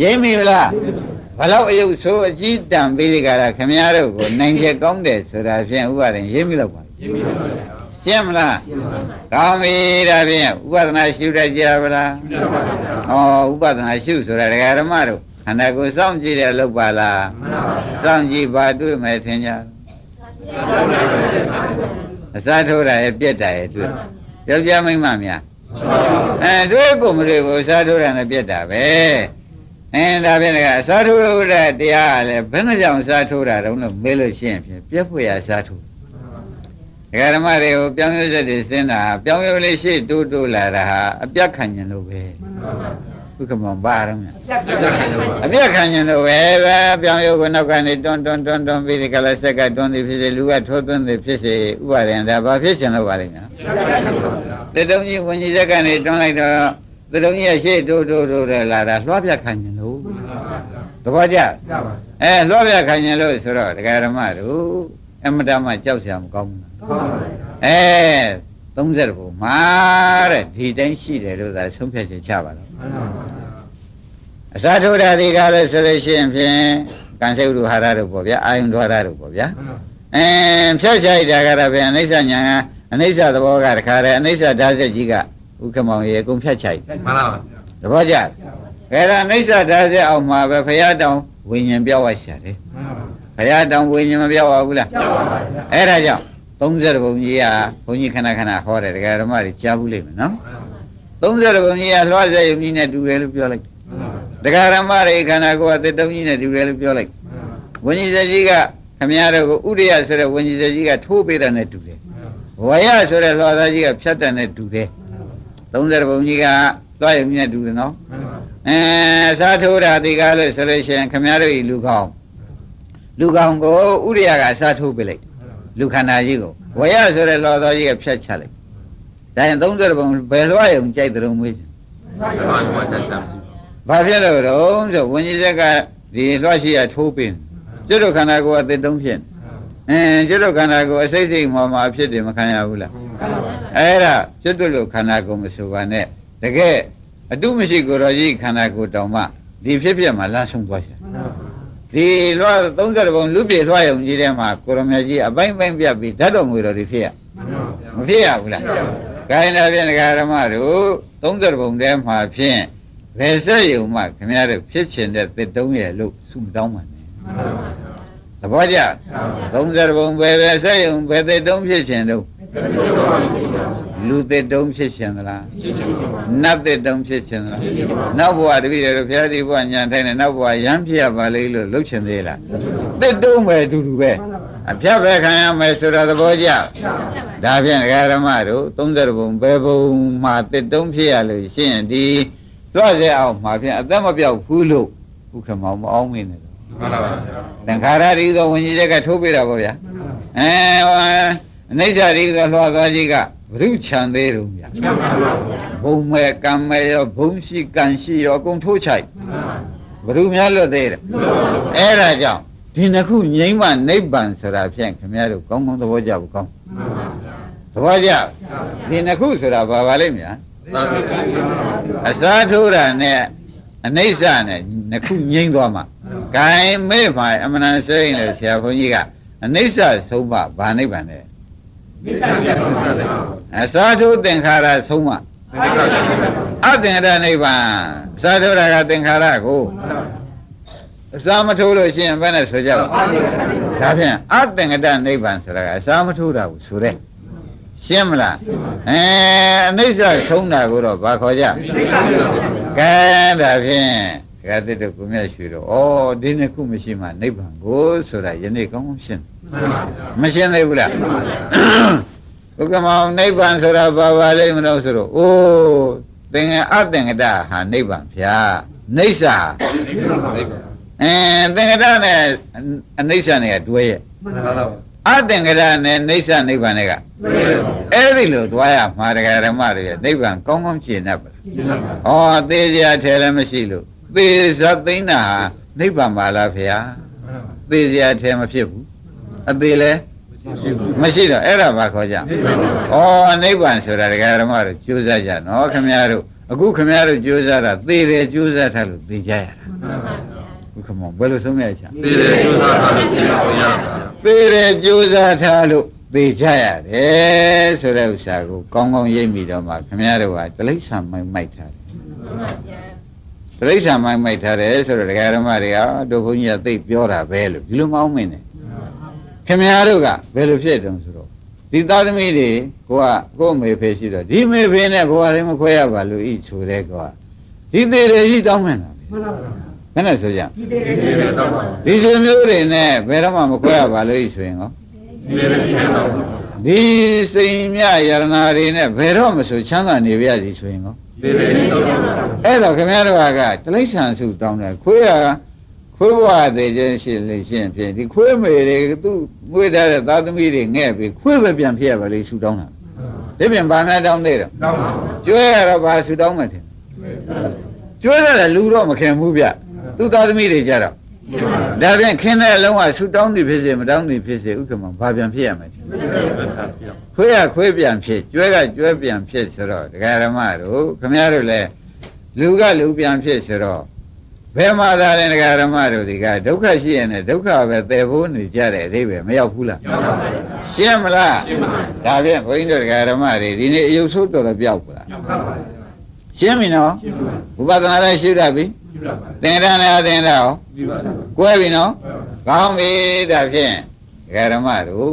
S2: ရိမ့်မိလားဘလောက်အယုတ်ဆိုးအကြီးတန်ပေးဒီကရာခမည်းတော်ကိုနိုင်ချက်ကောင်းတယ်ဆိုတာဖြင့်ဥပါရင်ရေးမိတော့ပါ
S3: ရင်းမိပါဗျာ
S2: ရှင်းမလားကောင်းပြီဒါဖြင့်ဥပဒနာရှုတတ်ကြပါလား
S3: ရှင်းပါဗျာ
S2: ဩဥပဒနာရှုဆိုတာဒကာဓမ္မတို့ခန္ဓာကိုယ်စောင့်ကြည့်တယ်လို့ပါလား
S3: မှန်ပါဗျာ
S2: စောင့်ကြည့်ပါတွေ့မယ်ထင်ကြ အစားထိုးတာရဲ့ပြက်တာရဲ့တွေ့ယောက်ျားမိန်းမများအဲတွေ့ကိုမတွေ့ဘူးအစားထိုးတာနဲ့ပြက်တာပဲအဲဒါဖြင့်ကအစားထိုးတဲ့တရားကလည်းဘယ်နှကြောင့်အစားထိုးတာတုံးလို့မေးလို့ရှိရင်ဖြင့်ပြက်ဖွယ်ရအစားထိုးဒကာဓမ္မတွေကိုပြောင်းရွှေ့စက်တွေစဉ်းတာပြောင်းရွှေ့လေးရှေ့တိုးတိုးလာတာဟာအပြတ်ခံញင်လို့ပဲ ဥက္ကမပါရမယ်အပြက်ခံရင်တော့ပဲပဲပြောင်းရုပ်ကနောက်ကနေတွန်းတွန်းတွန်းတွန်းပြီးဒီကလာဆက်ကတွန်းသည်ဖြစ်စေလူကထိုးသွင်းသည်ဖြစ်စေဥပါရင်ဒါဘာဖြစ်ရှင်လို့ပါလိမ့်နော်တတုံးကြီးဝင်ကြီးဆက်ကနေတွန်းလိုက်တော့တတုံးကြီးကရှေ့တိုးတိုးတိုးတယ်လာတာလွှားပြခံရင်လို့သဘောကျအဲလွှားပြခံရင်လို့ဆိုတော့ဒကာရမတို့အမတမကြောက်စရာမကောင်းဘူးအဲ 30ဘုံမှာတဲ့ဒီတိုင်းရှိတယ်လို့သာဆုံးဖြတ်ချက်ချပါတော့အစာထိုးတာဒီကားလို့ဆိုလို့ရှိရင်ဖြင့်ကံစိတ်ဥဟာရတို့ပေါ့ဗျာအာယုန်ဒွါရတို့ပေါ့ဗျာအဲဖြတ်ချိုက်တာကတော့ဗျာအနိစ္စညာကအနိစ္စသဘောကတခါတည်းအနိစ္စဓာတ်စက်ကြီးကဥက္ကမောင်ရေအကုန်ဖြတ်ချိုက်
S3: မှန်ပါဗျာ
S2: သဘောကျခဲဒါအနိစ္စဓာတ်စက်အောင်မှာပဲဖရာတောင်ဝိညာဉ်ပြောက်ရရှာတယ်ဖရာတောင်ဝိညာဉ်မပြောက်ပါဘူးလားအဲ့ဒါကြောင့် 30ဘုံကြီးကဘုန်းကြီးခဏခဏဟောတယ်ဒကာဓမ္မတွေကြားဘူးလိမ့်မယ်နော်30ဘုံကြီးကလွှတ်စေယုံကြီးနဲ့တူတယ်လို့ပြောလိုက်ဒကာရမရိခန္ဓာကိုယ်ကတစ်တုံးကြီးနဲ့တူတယ်လို့ပြောလိုက်ဝิญဉ်စကြီးကခမည်းတော်ကိုဥရိယဆိုတဲ့ဝิญဉ်စကြီးကထိုးပေးတာနဲ့တူတယ်ဝရဆိုတဲ့လွှာသားကြီးကဖြတ်တယ်နဲ့တူတယ်30ဘုံကြီးကသွားရုံနဲ့တူတယ်နော်အဲအစားထိုးတာဒီကားလို့ဆိုလို့ရှိရင်ခမည်းတော်ဤလူကောင်းလူကောင်းကိုဥရိယကအစားထိုးပေးလိုက် လူခန္ဓာကြီးကိုဝရဆိုတဲ့လွှာသားကြီးကဖြတ်ချလိုက်ဒါရင်30ဘုံဘယ်လွှာရုံကြိုက်တယ်လို့မေးချင်
S3: မှန်ပါဗျာဆက်ဆက်စီ
S2: ဘာဖြစ်လို့တော့ဆိုဝิญဉ်ချက်ကဒီလွှတ်ရှိရထိုးပင်ကျွတ်တို့ခန္ဓာကိုယ်အသစ်တုံးဖြစ်နေအင်းကျွတ်တို့ခန္ဓာကိုယ်အစိတ်စိတ်မောမှာအဖြစ်တယ်မခံရဘူးလားအဲ့ဒါကျွတ်တို့လိုခန္ဓာကိုယ်မဆိုပါနဲ့တကယ်အတုမရှိကိုယ်တော်ကြီးခန္ဓာကိုယ်တောင်မှဒီဖြစ်ဖြစ်မှာလမ်းဆုံးသွားရှာ ဒီလွှတ်30ဘုံလူပြေလွှတ်ရုံကြီးထဲမှာကိုရမကြီးအပိုင်းပိုင်းပြတ်ပြီးဓာတ်တော်မူတော်ဒီဖြစ်ရမဖြစ်ရဘူးလားခိုင်းတာဖြင့်ဒကာရမတို့30ဘုံထဲမှာဖြင့်ဘယ်ဆက်ယုံမှခင်ဗျားတို့ဖြစ်ချင်တဲ့သစ်တုံးရဲ့လို့ဆုမတောင်းပါနဲ့သဘောကျ30ဘုံပဲပဲဆက်ယုံဘယ်သစ်တုံးဖြစ်ချင်တော့ လူသစ်တုံးဖြစ်ချင်သလားနတ်သစ်တုံးဖြစ်ချင်သလားနောက်ဘဝတပည့်တော်ဘုရားဒီဘဝညာထိုင်နေနောက်ဘဝရမ်းဖြစ်ရပါလေလို့လှုပ်ချင်သေးလားသစ်တုံးပဲအတူတူပဲအဖြတ်ပဲခံရမယ်ဆိုတော့သဘောကျဒါဖြင့်ဒကာဓမ္မတို့30ဘုံဘယ်ဘုံမှာတစ်တုံးဖြစ်ရလို့ရှိရင်ဒီလွှတ်စေအောင်မှာဖြင့်အသက်မပြောက်ဘူးလို့ဥက္ကမောင်မအောင်မင်းနဲ့
S3: မှန်ပါပါဗျာ
S2: သင်္ခါရတိသောဝิญဉ်ချက်ကထိုးပေးတာပေါ့ဗျာအဲဟော အနိစ္စတိသောလွှတ်သွားကြီးကဘုရုချံသေးတုံးဗျာ
S3: မှန်ပါပါ
S2: ဘုံမဲ့ကံမဲ့ရောဘုံရှိကံရှိရောအကုန်ထိုးချိုက်ဘုရုများလွတ်သေးတယ်အဲ့ဒါကြောင့်ဒီနှစ်ခုငြိမ့်မှနိဗ္ဗာန်ဆိုတာဖြင့်ခင်ဗျားတို့ကောင်းကောင်းသဘောကျဘူးကောင်းသဘောကျဒီနှစ်ခုဆိုတာဘာပါလိမ့်များ
S3: သာသနာ့
S2: အစားထိုးတာနဲ့အနိစ္စနဲ့နှစ်ခုငြိမ့်သွားမှာဂိုင်းမေ့မှအမှန်တန်ဆိုရင်လေဆရာဘုန်းကြီးကအနိစ္စဆုံးမဗာနိဗ္ဗာန်နဲ့ အစားထိုးသင်္ခါရဆုံးမအသင်္ခါရနိဗ္ဗာန်အစားထိုးတာကသင်္ခါရကိုအစားမထိုးလို့ရှိရင်ဘယ်နဲ့ဆိုကြပါဒါဖြင့်အသင်္ခါရနိဗ္ဗာန်ဆိုတာကအစားမထိုးတာဘူးဆိုတဲ့ရှင်းမလားအဲအနိစ္စဆုံးတာကိုတော့ဘာခေါ်ကြကဲဒါဖြင့်ဒကာတစ်တို့ကိုမြတ်ရွှေတော့ဩဒီနှစ်ခုမရှိမှနိဗ္ဗာန်ကိုဆိုတာယနေ့ကောင်းကောင်းရှင်း မရှင်းသေးဘူးလားဘုကမောင်နိဗ္ဗာန်ဆိုတာဘာပါလိမ့်မလို့ဆိုတော့အိုးသင်္ကအသင်္ကတဟာနိဗ္ဗာန်ဗျာနိစ္စအဲသင်္ကတနဲ့အနိစ္စနဲ့ကတွဲရဲ့
S3: မှန်ပါပါ
S2: အသင်္ကတနဲ့နိစ္စနိဗ္ဗာန်တွေကအဲ့ဒီလိုသွားရမှာတရားဓမ္မတွေရဲ့နိဗ္ဗာန်ကောင်းကောင်းရှင်းတတ်ပါလားဩသေးစရာထဲလည်းမရှိလို့သေဇတ်သိန်းတာဟာနိဗ္ဗာန်ပါလားဖေဟာသေစရာထဲမဖြစ်ဘူး အသေးလည်းမရှိတော့အဲ့ဒါဘာခေါ်ကြဩနိဗ္ဗာန်ဆိုတာတရားဓမ္မတွေကြိုးစားကြနော်ခင်ဗျားတို့အခုခင်ဗျားတို့ကြိုးစားတာသေတယ်ကြိုးစားထားလို့သိကြရတာဘုခမောဘယ်လိုဆုံးမြတ်ချာ
S3: သိတယ်ကျိုးစားတာလို့ပြောရပါ
S2: သေတယ်ကြိုးစားထားလို့သေကြရတယ်ဆိုတဲ့ဥစ္စာကိုကောင်းကောင်းရိပ်မိတော့မှခင်ဗျားတို့ကတိလိ္ဆာမိုက်မိုက်ထားတယ်တိလိ္ဆာမိုက်မိုက်ထားတယ်ဆိုတော့ဒကာဓမ္မတွေကတို့ဘုန်းကြီးကသိပ်ပြောတာပဲလို့ဒီလိုမအောင်မင်းနဲ့ ခင်ဗျားတို့ကဘယ်လိုဖြစ်တုံးဆိုတော့ဒီသားသမီးတွေကိုကကို့မေဖေရှိတော့ဒီမေဖေနဲ့ဘဝလေးမခွဲရပါလို့ဤဆိုတဲ့ကောဒီသေးတယ်ရှိတောင်းမှန်တာပဲဘယ်နဲ့ဆိုကြ
S3: သိတယ်တော့ပါ
S2: ဒီဆွေမျိုးတွေနဲ့ဘယ်တော့မှမခွဲရပါလို့ဤဆိုရင်ကော
S3: သိတယ်ပြန်တော့
S2: ဒီစိန်မြယရနာတွေနဲ့ဘယ်တော့မဆိုချမ်းသာနေပြရစီဆိုရင်ကော
S3: သိတယ်တော့ပါ
S2: အဲ့တော့ခင်ဗျားတို့ကတလိ္ဆန်စုတောင်းတယ်ခွေးရ ခွေးဘဝသေးခြင်းရှိလို့ရှိရင်ဖြင့်ဒီခွေးမေတွေသူ့မွေးထားတဲ့သားသမီးတွေငဲ့ပြီးခွေးပဲပြန်ဖြစ်ရပါလေဆူတောင်းတာဒီပြင်ဘာများတောင်းသေးတော့
S3: တော့ပါ
S2: ကျွဲရတော့ဘာဆူတောင်းမှထင်ကျွဲရတယ်လူတော့မခင်ဘူးဗျသူ့သားသမီးတွေကြတော့ဒါပြန်ခင်းတဲ့အလုံးကဆူတောင်းသည်ဖြစ်စေမတောင်းသည်ဖြစ်စေဥက္ကမဘာပြန်ဖြစ်ရမှာထင်ခွေးရခွေးပြန်ဖြစ်ကျွဲကကျွဲပြန်ဖြစ်ဆိုတော့ဒကာရမတို့ခမရတို့လည်းလူကလူပြန်ဖြစ်ဆိုတော့ ဘယ်မှာသာလဲဒကာရမတို့ဒီကဒုက္ခရှိရင်လည်းဒုက္ခပဲသေဖို့နေကြတဲ့အသေးပဲမရောက်ဘူးလားရှင်းမလားဒါဖြင့်ဘုန်းကြီးတို့ဒကာရမတွေဒီနေ့အယုတ်ဆိုးတော်တော်ပြောက်ပါလားရှင်းပြီနော်ဝိပဿနာလည်းရှင်းတတ်ပြီသင်္ဍန်လည်းအသင်္ဍန်ရောကွဲပြီနော်ကောင်းပြီဒါဖြင့်ဒကာရမတို့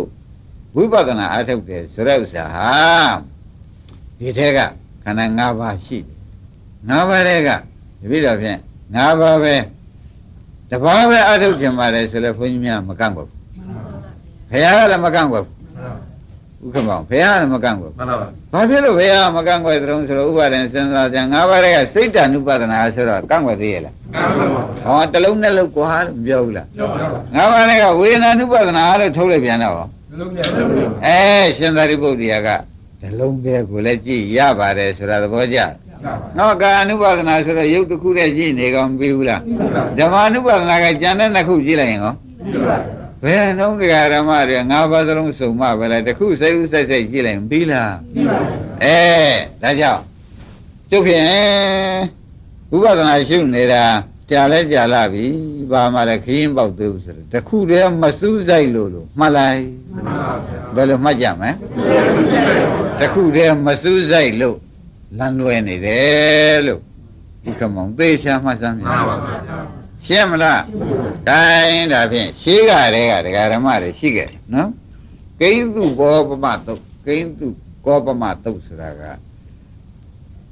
S2: ဝိပဿနာအထုတ်တယ်ဆိုတဲ့ဥစ္စာဟာဒီထဲကခန္ဓာ၅ပါးရှိတယ်၅ပါးတဲ့ကတပိတော့ဖြင့် ၅ပါးပဲတပါးပဲအထုတ်ခြင်းပါတယ်ဆိုလဲဘုန်းကြီးများမကန့်ကွက်ဘူးဘုရားကလည်းမကန့်ကွက်ဘူးဥက္ကမောင်ဘုရားကလည်းမကန့်ကွက်ဘူး
S3: မှန်ပါပါ
S2: ဘာဖြစ်လို့ဘုရားမကန့်ကွက်သတုံးဆိုတော့ဥပါဒင်စဉ်းစားကြ၅ပါးတဲ့ကစိတ်တ ानु ပဒနာဆိုတော့ကန့်ကွက်သေးရဲ့လား
S3: မှန်ပါပါ
S2: ဟောတစ်လုံးနဲ့လုံးကွာလို့မပြောဘူးလား
S3: ပြောပါပါ
S2: ငါးပါးတဲ့ကဝေဒနာ ानु ပဒနာလို့ထုတ်လိုက်ပြန်တော့
S3: လုံးပြန်လုံးပြန်
S2: အဲရှင်သာရိပုတ္တရာကဒီလုံးတည်းကိုလည်းကြည့်ရပါတယ်ဆိုတာသဘောကျ နော်ကာ ानु ပဒနာဆိုတော့ရုပ်တစ်ခုတည်းကြည့်နေကောင်မပြီးဘူးလားဓမ္မ ानु ပဒနာကကြံတဲ့နှစ်ခုကြည့်လိုက်ရင်ကောဘယ်နှုံးတရားဓမ္မတွေငါးပါးသလုံးစုံမပဲလားတစ်ခုစိတ်ဥစိတ်စိတ်ကြည့်လိုက်ရင်ပြီးလားအဲဒါကြောင့်ကျုပ်ဖြင့်ဥပဒနာရှုနေတာကြာလဲကြာလာပြီဘာမှလည်းခရင်ပေါက်သေးဘူးဆိုတော့တစ်ခုတည်းမစူးစိုက်လို့လို့မှတ်လိုက်ဘယ်လိုမှတ်ကြမလဲတခုတည်းမစူးစိုက်လို့ လမ်းလွဲနေတယ်လို့ဒီကမောင်သေချာမှတ်စမ်း
S3: မှ
S2: မြ
S3: န်
S2: င်
S3: ပါပါ
S2: ရှင်းမလားဒါင်းဒါဖြင့်ရှေးကတည်းကဒကာဓမ္မတွေရှိခဲ့တယ်နော်ကိန်းသူဘောပမတုတ်ကိန်းသူကောပမတုတ်ဆိုတာက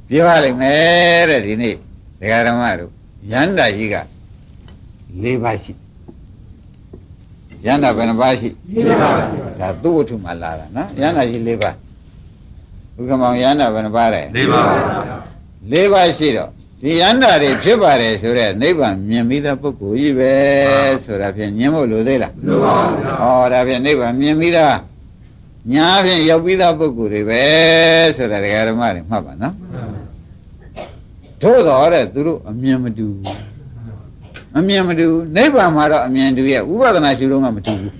S2: ပြောရလိမ့်မယ်တဲ့ဒီနေ့ဒကာဓမ္မတို့ရန္တာကြီးက၄ပါးရှိယန္တာဘယ်နှပါးရှိ
S3: ဒီပါ
S2: ဒါသူ့ဝတ္ထုမှာလာတာနော်ယန္တာရှိ၄ပါး ဥက္ကမောင်ယန္တာဘယ်နှပါးလဲ
S3: ဒီပါ
S2: ၄ပါးရှိတော့ဒီယန္တာတွေဖြစ်ပါတယ်ဆိုတော့နိဗ္ဗာန်မြင်ပြီးသားပုဂ္ဂိုလ်ကြီးပဲဆိုတာဖြင့်ညင်ဖို့လိုသေးလား
S3: လူပါဗျာ
S2: ဩဒါဖြင့်နိဗ္ဗာန်မြင်ပြီးသားညာဖြင့်ရောက်ပြီးသားပုဂ္ဂိုလ်တွေပဲဆိုတာဒကာဓမ္မတွေမှတ်ပါနော်တို့တော်တဲ့သူတို့အမြင်မတူဘူးအမြင်မတူဘူးနိဗ္ဗာန်မှာတော့အမြင်တူရဲ့ဥပဒနာရှုတော့ကမတူဘူး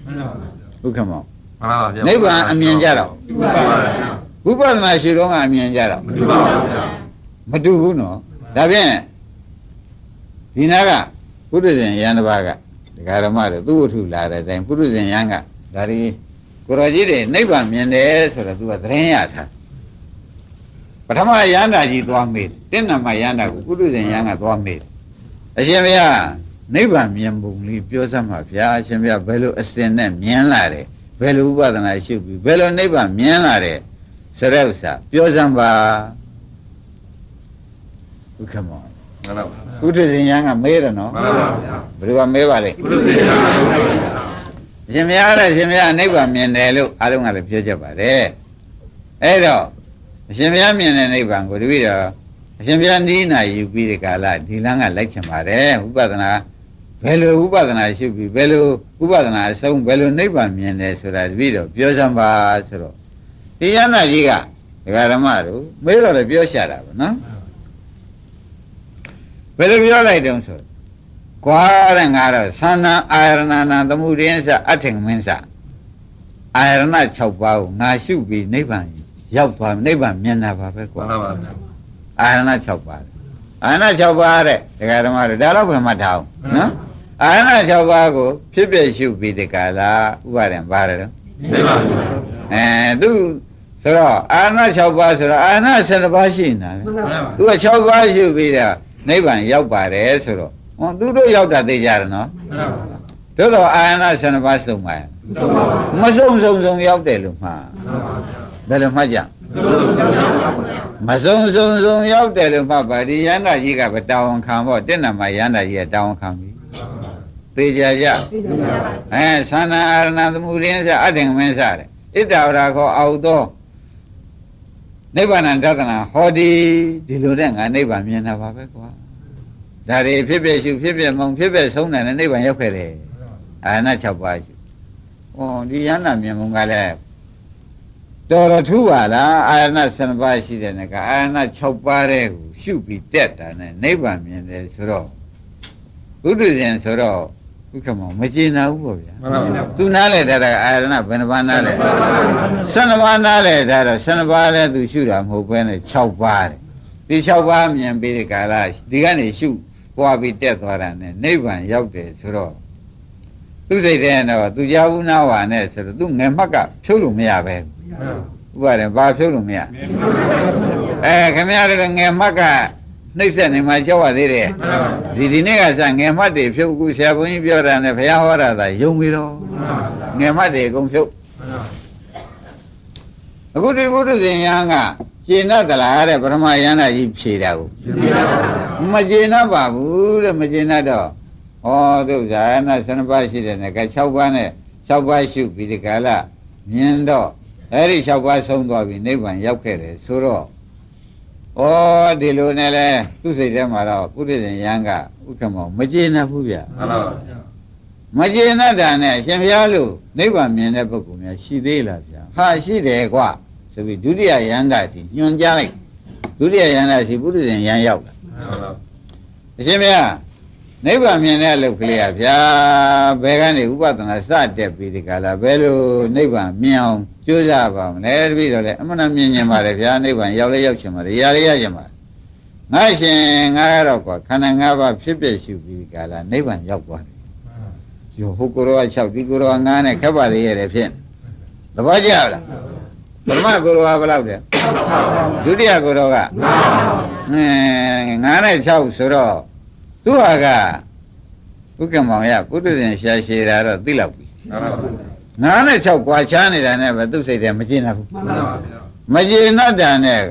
S2: ဘုက္ခမောင်
S3: မှန်ပါဗျာ
S2: နိဗ္ဗာန်အမြင်ကြတော့
S3: ဒီပါဗျာ
S2: ဥပဒနာရှုတော့ကအမြင်ကြတော့
S3: ဒီပါဗျာ
S2: မတူဘူးနော်ဒါဖြင့်ဒီနာကပုရိသေယန္တဘာကဒကာဓမ္မတို့သူ့ဝတ္ထုလာတဲ့အတိုင်းပုရိသေယံကဒါဒီကိုရောကြီးတွေနိဗ္ဗာန်မြင်တယ်ဆိုတော့ तू ကသတင်းရထားပထမယန္တာကြီးသွားမေးတယ်တင့်နမယန္တာကိုပုရိသေယံကသွားမေးတယ်အရှင်ဘုရားနိဗ္ဗာန်မြင်ပုံလေးပြောစမ်းပါဗျာအရှင်ဘုရားဘယ်လိုအစဉ်နဲ့မြင်လာတယ်ဘယ်လိုဥပဒနာရှိပြီဘယ်လိုနိဗ္ဗာန်မြင်လာတယ် ဆိုတဲ့ဥစ္စာပြောစမ်းပါဥက္ကမော
S3: မှန်ပါ
S2: ကုဋ္ဌဇင်ယံကမေးတယ်နော်
S3: မှန်ပါဗျာ
S2: ဘယ်သူကမေးပါလဲ
S3: ဘုရားရှင်ဗျာ
S2: အရှင်ဘုရားလည်းအရှင်ဘုရားနိဗ္ဗာန်မြင်တယ်လို့အားလုံးကလည်းပြောကြပါတယ်အဲ့တော့အရှင်ဘုရားမြင်တဲ့နိဗ္ဗာန်ကိုတပည့်တော်အရှင်ဘုရားနိနာယူပြီးတဲ့ကာလဒီလမ်းကလိုက်ချင်ပါတယ်ဥပဒနာဘယ်လိုဥပဒနာရှိပြီဘယ်လိုဥပဒနာအဆုံးဘယ်လိုနိဗ္ဗာန်မြင်တယ်ဆိုတာတပည့်တော်ပြောစမ်းပါဆိုတော့ ဒီယန္နာကြီးကဒကာဓမ္မတို့မေးတော့လည်းပြောရှာတာပါနော်ဘယ်လိုပြောလိုက်တုံးဆိုတော့ကွာတဲ့ငါတော့သန္နာအာရဏနာသမှုရင်းစအထင်မင်းစအာရဏ6ပါးကိုငါရှုပြီးနိဗ္ဗာန်ရောက်သွားနိဗ္ဗာန်မြင်တာပါပဲကွာ
S3: မှန်ပါဗျာ
S2: အာရဏ6ပါးအာရဏ6ပါးတဲ့ဒကာဓမ္မတို့ဒါတော့ဘယ်မှထားအောင်နော်အာရဏ6ပါးကိုဖြစ်ဖြစ်ရှုပြီးဒီကလာဥပါဒံပါတယ်တော့
S3: ဒီပါဗျာ
S2: အဲသူ ဆိုတော့အာရဏ6ပါးဆိုတော့အာရဏ7ပါးရှိနေတာပဲ
S3: မှန်ပါ
S2: သူက6ပါးရှုပြီးတော့နိဗ္ဗာန်ရောက်ပါတယ်ဆိုတော့ဟောသူတို့ရောက်တာသိကြတယ်နော်
S3: မှန်ပါ
S2: သို့တော့အာရဏ7ပါးစုံပါရဲ့
S3: သုံးပါဗျာ
S2: မစုံစုံစုံရောက်တယ်လို့မှား
S3: မှန်ပါဗျာ
S2: ဘယ်လိုမှတ်ကြ
S3: သုံးပါဗျာ
S2: မစုံစုံစုံရောက်တယ်လို့မှတ်ပါဒီရန္တာကြီးကဗတာဝန်ခံဖို့တင့်နမရန္တာကြီးကတာဝန်ခံပြီသေချာကြအဲသန္နာအာရဏသမှုရင်းစအတ္တင်မင်းစတဲ့ဣတ္တဝရခောအာဟုသော နိဗ္ဗာန်တသနာဟောဒီဒီလိုတဲ့ငါနိဗ္ဗာန်မြင်တာပါပဲကွာဒါတွေဖြစ်ဖြစ်ရှုဖြစ်ဖြစ်မုံဖြစ်ဖြစ်ဆုံးတယ်နဲ့နိဗ္ဗာန်ရောက်ခဲ့တယ်အာရဏ6ပါးရှုဩဒီရန္တာမြင်မုံကလည်းတော်တော်ထူးပါလားအာရဏ7ပါးရှိတဲ့ကအာရဏ6ပါးတဲ့ကိုရှုပြီးတက်တာနဲ့နိဗ္ဗာန်မြင်တယ်ဆိုတော့ဘုဒ္ဓဇင်ဆိုတော့ ဥက္ကမောမကျေနာဘူးပေါ့ဗျာ
S3: မှန်ပါဗျာ
S2: သူနားလဲတာကအာရဏဘယ်နှပါးနားလဲ12ပါးနားလဲတာတော့12ပါးလဲသူရှုတာမဟုတ်ဘဲနဲ့6ပါးတဲ့ဒီ6ပါးမြင်ပြီးဒီကာလဒီကနေရှုပွားပြီးတက်သွားတာနဲ့နိဗ္ဗာန်ရောက်တယ်ဆိုတော့သူစိတ်ထဲတော့သူကြာဘူးနာဝါနဲ့ဆိုတော့သူငယ်မှတ်ကဖြုတ်လို့မရပဲဥပါတယ်ဘာဖြုတ်လို့မရအဲခင်ဗျားတို့ငယ်မှတ်က နှိမ့်ဆက်နေမှကြောက်ရသေးတယ်ဒီဒီနေ့ကစငယ်မှတ်တွေဖြုတ်ကူဆရာဘုန်းကြီးပြောတာနဲ့ဘုရားဟောတာသာယုံပြီတော့ငယ်မှတ်တွေအကုန်ဖြုတ်အခုဒီဘုဒ္ဓဇင်ယံကရှင်းတတ်လားတဲ့ပထမယန္တာကြီးဖြေတာကိုမရှင်းတတ်ပါဘူးတဲ့မရှင်းတတ်တော့ဩသူဇာနာ7ပါးရှိတယ်နဲ့က6ပါးနဲ့6ပါးရှုပြီးဒီကလာမြင်တော့အဲ့ဒီ6ပါးဆုံးသွားပြီနိဗ္ဗာန်ရောက်ခဲ့တယ်ဆိုတော့ ဩဒီလိုနဲ့လဲသူ့စိတ်ထဲမှာတော့ပုရိသေယံကဥက္ကမောမကျေနပ်ဘူးဗျ
S3: မှန်ပါဗျာ
S2: မကျေနပ်တာနဲ့ရှင်ဘုရားလို့နိဗ္ဗာန်မြင်တဲ့ပုဂ္ဂိုလ်များရှိသေးလားဗျာဟာရှိတယ်ကွာဆိုပြီးဒုတိယယန္တာစီညွန်ကြားလိုက်ဒုတိယယန္တာစီပုရိသေယံရောက်လာ
S3: မှန်ပါ
S2: အရှင်ဘုရား နိဗ္ဗာန်မြင်တဲ့အလုပ်ကလေးอ่ะဗျာဘယ်ကနေဥပဒနာစတက်ပြီးဒီကလာဘယ်လိုနိဗ္ဗာန်မြင်အောင်ကြိုးစားပါမလဲတပည့်တော်လည်းအမှန်တမြင်မြင်ပါလေဗျာနိဗ္ဗာန်ရောက်လဲရောက်ချင်ပါလေရလဲရချင်ပါငါရှင်ငါကတော့ကွာခန္ဓာ၅ပါးဖြစ်ဖြစ်ရှုပြီးဒီကလာနိဗ္ဗာန်ရောက်သွားတယ်ယောဟိုကိုရောက6ဒီကိုရောက9နဲ့ခက်ပါလေရတယ်ဖြင့်သဘောကျလားပထမကိုရောကဘယ်လောက်လဲဒုတိယကိုရောကအဲ9နဲ့6ဆိုတော့ သူဟာကဥက္ကမောင်ရပုထုဇဉ်ရှာရှည်တာတော့သိလောက်ပြီ
S3: မှန်ပါဗျာ
S2: 9နဲ့6ကွာချားနေတာနဲ့ပဲသူ့စိတ်ထဲမကျင်ဘူး
S3: မှန်ပါဗျာ
S2: မကျင်တတ်တာနဲ့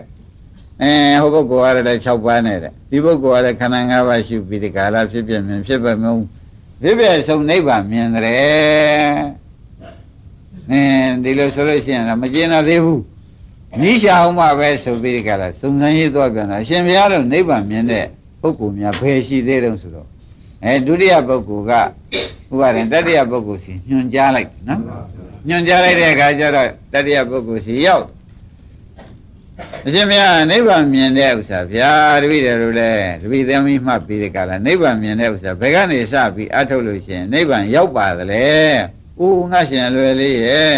S2: အဲဟိုပုဂ္ဂိုလ်ကလည်း6ပါးနဲ့တဲ့ဒီပုဂ္ဂိုလ်ကလည်းခန္ဓာ၅ပါးရှုပြီးဒီကာလဖြစ်ဖြစ်မြင်ဖြစ်ပဲမုံဖြစ်ပြဆုံးနိဗ္ဗာန်မြင်တယ်အင်းဒီလိုဆိုလို့ရှိရင်တော့မကျင်တော့သေးဘူးနိရှာအောင်မှပဲဆိုပြီးကြလားစုံစမ်းရေးသွားပြန်တာအရှင်ဘုရားတို့နိဗ္ဗာန်မြင်တဲ့ ပုဂ္ဂိုလ်များဘယ်ရှိသေးတုံးဆိုတော့အဲဒုတိယပုဂ္ဂိုလ်ကဥပါရင်တတိယပုဂ္ဂိုလ်စီညွှန်ကြားလိုက်တယ်နော်ညွှန်ကြားလိုက်တဲ့အခါကျတော့တတိယပုဂ္ဂိုလ်စီရောက်အရှင်ဘုရားနိဗ္ဗာန်မြင်တဲ့ဥစ္စာဗျာတပည့်တယ်လို့လဲတပည့်သမီးမှတ်ပြီးတဲ့ကလာနိဗ္ဗာန်မြင်တဲ့ဥစ္စာဘယ်ကနေစပြီးအထုတ်လို့ရှိရင်နိဗ္ဗာန်ရောက်ပါသလဲ။အိုးငါရှင်လွယ်လေးရဲ့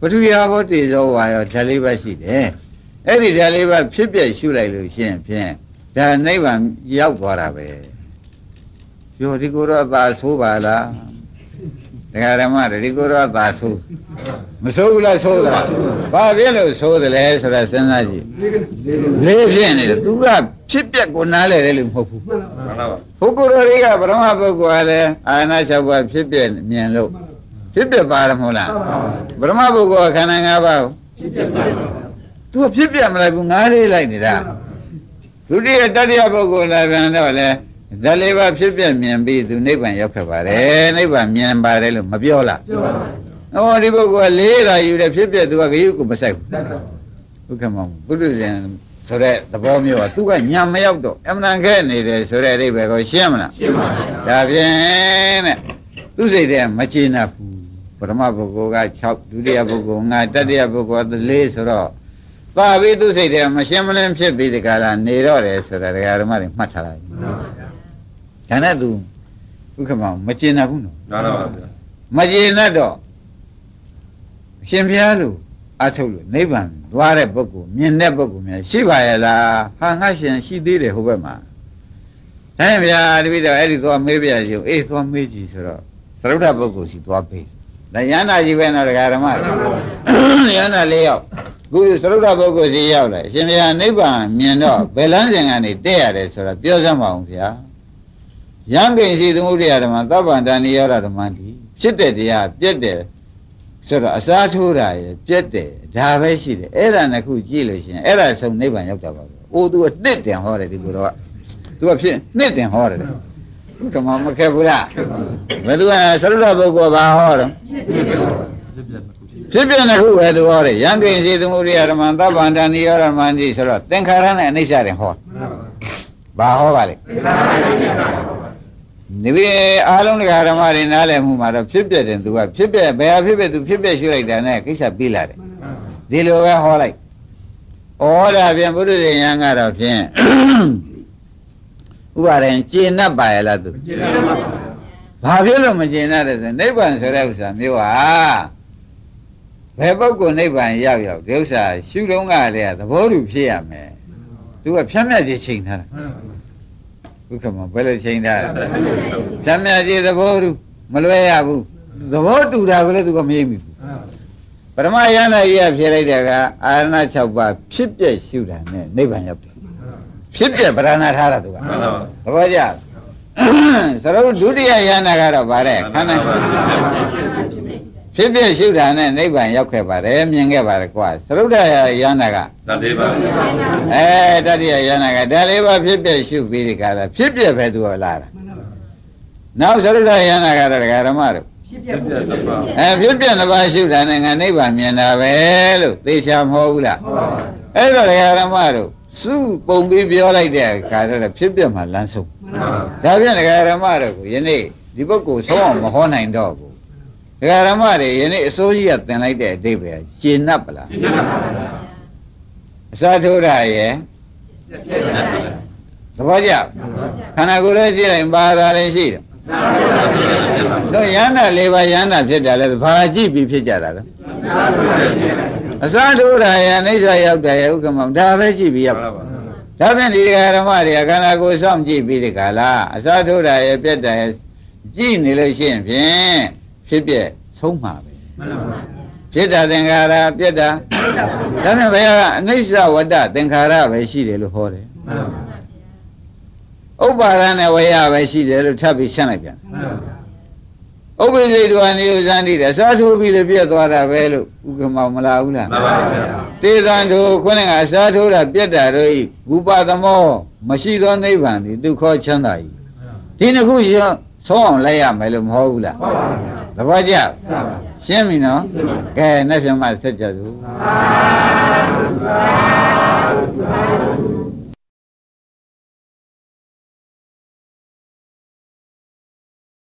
S2: ပထဝီဘောတိဇောဝါရောဓာလေးပါရှိတယ်။အဲ့ဒီဓာလေးပါဖြစ်ပြရှုလိုက်လို့ရှိရင်ဖြင့် ဒါနိဗ္ဗာန်ရောက်သွားတာပဲ။ပြောဒီကိုယ်တော့သာဆိုးပါလား။တရားဓမ္မတွေဒီကိုယ်တော့သာဆိုးမဆိုးဘူးလားဆိုးသလား။ဘာဖြစ်လို့ဆိုးတယ်လဲဆိုတာစဉ်းစားကြည့်။လေးဖြစ်နေတယ်သူကဖြစ်ပြကိုနားလဲတယ်လို့မဟုတ်ဘူး
S3: မှန်ပါပါ
S2: ပုဂ္ဂိုလ်တော်တွေကပရမပုဂ္ဂိုလ်ကလည်းအာနာ၆ပါးဖြစ်ပြမြင်လို့ဖြစ်ပြပါရမဟုတ်လားပရမပုဂ္ဂိုလ်ကခန္ဓာ၅ပါးကို
S3: ဖြစ်ပြပါပါ
S2: သူကဖြစ်ပြမလိုက်ဘူးငါးလေးလိုက်နေတာ ဒုတိယတတိယပုဂ္ဂိုလ်လည်းပြန်တော့လေဓာတ်လေးပါးဖြစ်ပြမြင်ပြီးသူနိဗ္ဗာန်ရောက်ခဲ့ပါတယ်နိဗ္ဗာန်မြင်ပါတယ်လို့မပြောလား
S3: ပြောပါပါ
S2: ဟောဒီပုဂ္ဂိုလ်ကလေးတာယူတယ်ဖြစ်ပြသူကဂယုကိုမဆိုင်ဘူး
S3: တတ်တော့
S2: ဘုက္ခမဘုဒ္ဓဇင်ဆိုတဲ့သဘောမျိုးကသူကညံမရောက်တော့အမှန်တန်ခဲနေတယ်ဆိုတဲ့အဓိပ္ပာယ်ကိုရှင်းမလား
S3: ရှင်းပါဗျာ
S2: ဒါဖြင့်တဲ့သူစိတ်ထဲမကျေနပ်ဘူးပထမပုဂ္ဂိုလ်က6ဒုတိယပုဂ္ဂိုလ်5တတိယပုဂ္ဂိုလ်က4ဆိုတော့ သာပြီးသူစိတ်ထဲမရှင်းမလင်းဖြစ်ပြီးဒီကလာနေတော့တယ်ဆိုတာဒကာဓမ္မတွေမှတ်ထားလိုက်
S3: မှန်ပါဗျာ
S2: ဒါနဲ့သူဥက္ကမမကျေနပ်ဘူးနော်
S3: နားတော့ပါဗျာ
S2: မကျေနပ်တော့အရှင်ဘုရားလို့အထုတ်လို့နိဗ္ဗာန်သွားတဲ့ပုဂ္ဂိုလ်မြင်တဲ့ပုဂ္ဂိုလ်များရှိပါရဲ့လားဟာငါရှင်ရှိသေးတယ်ဟိုဘက်မှာဒါရင်ဗျာတပိတော့အဲ့ဒီသွားမေးပြရစီအေးသွားမေးကြည့်ဆိုတော့သရုပ်ထပုဂ္ဂိုလ်စီသွားပေးဒါယန္တာကြီးပဲနော်ဒကာဓမ္မတွေယန္တာလေးယောက် ခုသရုပ်ထပုဂ္ဂိုလ်စီရောက်လာအရှင်ဘုရားနိဗ္ဗာန်မြင်တော့ဘယ်လန်းစဉ်ကနေတက်ရတယ်ဆိုတော့ပြောစမ်းပါအောင်ဗျာယံကိဉ္စီသမုဒိယဓမ္မသဗ္ဗန္တဏိယောဓမ္မတိဖြစ်တဲ့တရားပြက်တယ်ဆိုတော့အစားထိုးတာရယ်ပြက်တယ်ဒါပဲရှိတယ်အဲ့ဒါနှစ်ခုကြည့်လို့ရှိရင်အဲ့ဒါဆုံးနိဗ္ဗာန်ရောက်တာပါပဲအိုးသူကတစ်တင်ဟောတယ်ဒီလိုတော့သူကဖြစ်နှစ်တင်ဟောတယ်ကမမခက်ဘူးလားဘယ်သူကသရုပ်ပုဂ္ဂိုလ်ဘာဟောတော့ ဖြစ်ပြနှစ်ခုပဲသူဟောတယ်ယံကိဉ္စီသမုဒိယဓမ္မသဗ္ဗန္တဏိယောဓမ္မတိဆိုတော့သင်္ခါရနဲ့အနိစ္စတွေဟော
S3: မှန်ပါပါ
S2: ဘာဟောပါလဲဒီပြေအားလုံးတရားဓမ္မတွေနားလည်မှုမှာတော့ဖြစ်ပြတယ်သူကဖြစ်ပြဘယ်ဟာဖြစ်ပြသူဖြစ်ပြရှုလိုက်တာနဲ့ကိစ္စပြီးလာတယ်ဒီလိုပဲဟောလိုက်ဩဒါဖြင့်ဘုရားရှင်ယံကတော့ဖြင့်ဥပါရင်ကျေနပ်ပါရဲ့လားသူ
S3: ကျေနပ်ပါပါ
S2: ဘာဖြစ်လို့မကျေနပ်တယ်ဆိုနိဗ္ဗာန်ဆိုတဲ့ဥစ္စာမျိုးဟာ ဘယ်ပုဂ္ဂိုလ်နိဗ္ဗာန်ရောက်ရောက်ဒီဥစ္စာရှုလုံးကလည်းသဘောတူဖြစ်ရမယ်သူကဖြတ်မြတ်ခြင်းချိန်ထားတာ
S3: မှန်ပါပါ
S2: ဘုက္ခမဘယ်လိုချိန်ထားလဲဖြတ်မြတ်ခြင်းသဘောတူမလွဲရဘူးသဘောတူတာကိုလည်းသူကမရိပ်မိဘူးပရမယန္တာကြီးကဖြေလိုက်တဲ့ကအာရဏ6ပါးဖြစ်ပြက်ရှုတာနဲ့နိဗ္ဗာန်ရောက်တယ်ဖြစ်ပြက်ဗရဏထားတာသူက
S3: မှန်ပါပါ
S2: သဘောကျလားသရုပ်ဒုတိယယန္တာကတော့ဗါတဲ့ခန္ဓာ ဖြစ်ပြက်ရှုတာနဲ့နိဗ္ဗာန်ရောက်ခဲ့ပါတယ်မြင်ခဲ့ပါတယ်ကွာသရုပ်တယန္တာက
S3: တတ်သေးပါဗျာ
S2: အဲတတိယယန္တာကဒါလေးပါဖြစ်ပြက်ရှုပြီးဒီကလာဖြစ်ပြက်ပဲသူကလာတာနောက်သရုပ်တယန္တာကတော့ဒကာဓမ္မတို့
S3: ဖြစ်ပြတတ်ပါ
S2: အဲဖြစ်ပြက်နှစ်ပါးရှုတာနဲ့ငါနိဗ္ဗာန်မြင်တာပဲလို့သေချာမဟုတ်ဘူးလား
S3: ဟုတ်ပါပါ
S2: အဲ့တော့ဒကာဓမ္မတို့စုပုံပြီးပြောလိုက်တဲ့အခါတော့ဖြစ်ပြက်မှလမ်းဆုံး
S3: မှန်ပါ
S2: ဒါဖြင့်ဒကာရမတို့ကိုယနေ့ဒီပုဂ္ဂိုလ်ဆုံးအောင်မဟောနိုင်တော့ဘူး ဒကာရမတွေယနေ့အစိုးရကသင်လိုက်တဲ့အတိတ်ပဲရှင်း납ပလား
S3: ကျေနပ်ပါဗျာ
S2: အစာထိုးတာရဲ့သဘောကျခန္ဓာကိုယ်လည်းကြည့်လိုက်ပါတာလည်းရှိတယ်တော့ယန္တာ၄ပါးယန္တာဖြစ်တယ်လေဘာကြည့်ပြီးဖြစ်ကြတာလဲအစာထိုးတာရဲ့အိဋ္ဌာရောက်တယ်ရဲ့ဥက္ကမောင်ဒါပဲကြည့်ပြီးရောက်
S3: မှန်ပါပါ
S2: ဒါဖြင့်ဒီဃာရမတွေကခန္ဓာကိုယ်စောင့်ကြည့်ပြီးဒီကလာအစာထိုးတာရဲ့ပြက်တာရဲ့ကြည့်နေလို့ရှိရင်ဖြင့် ဖြစ်ပြက်ဆုံးမှာပဲ
S3: မှန်ပါပါ
S2: ဖြစ်တာသင်္ခါရပြက်တာဒါဖြင့်ဘယ်ကအနိစ္စဝတ္တသင်္ခါရပဲရှိတယ်လို့ဟောတယ်
S3: မှန်ပါပါ
S2: ဥပ္ပါဒနဲ့ဝေယပဲရှိတယ်လို့ထပ်ပြီးရှင်းလိုက်ပြန်
S3: မှန်ပါပါ
S2: ဥပ္ပိစိတ်တော်နေဥဇန်တိတယ်အစာထိုးပြီးလည်းပြက်သွားတာပဲလို့ဥက္ကမောင်မလားဘူးလား
S3: မှန်ပါပါဗျာ
S2: တေဇံတို့ခွန်းကအစာထိုးတာပြက်တာတို့ဤဘူပသမော မရှိသောနိဗ္ဗာန်သည်ဒုက္ခချမ်းသာ၏ဒီနှစ်ခုရောဆုံးအောင်လိုက်ရမယ်လို့မဟုတ်ဘူးလား
S3: ဟုတ်ပါဗျာ
S2: သဘောကျ
S3: ဟုတ်ပါဗျာ
S2: ရှင်းပြီနော်ကဲနဲ့ပြန်မှဆက်ကြသူ
S3: သာ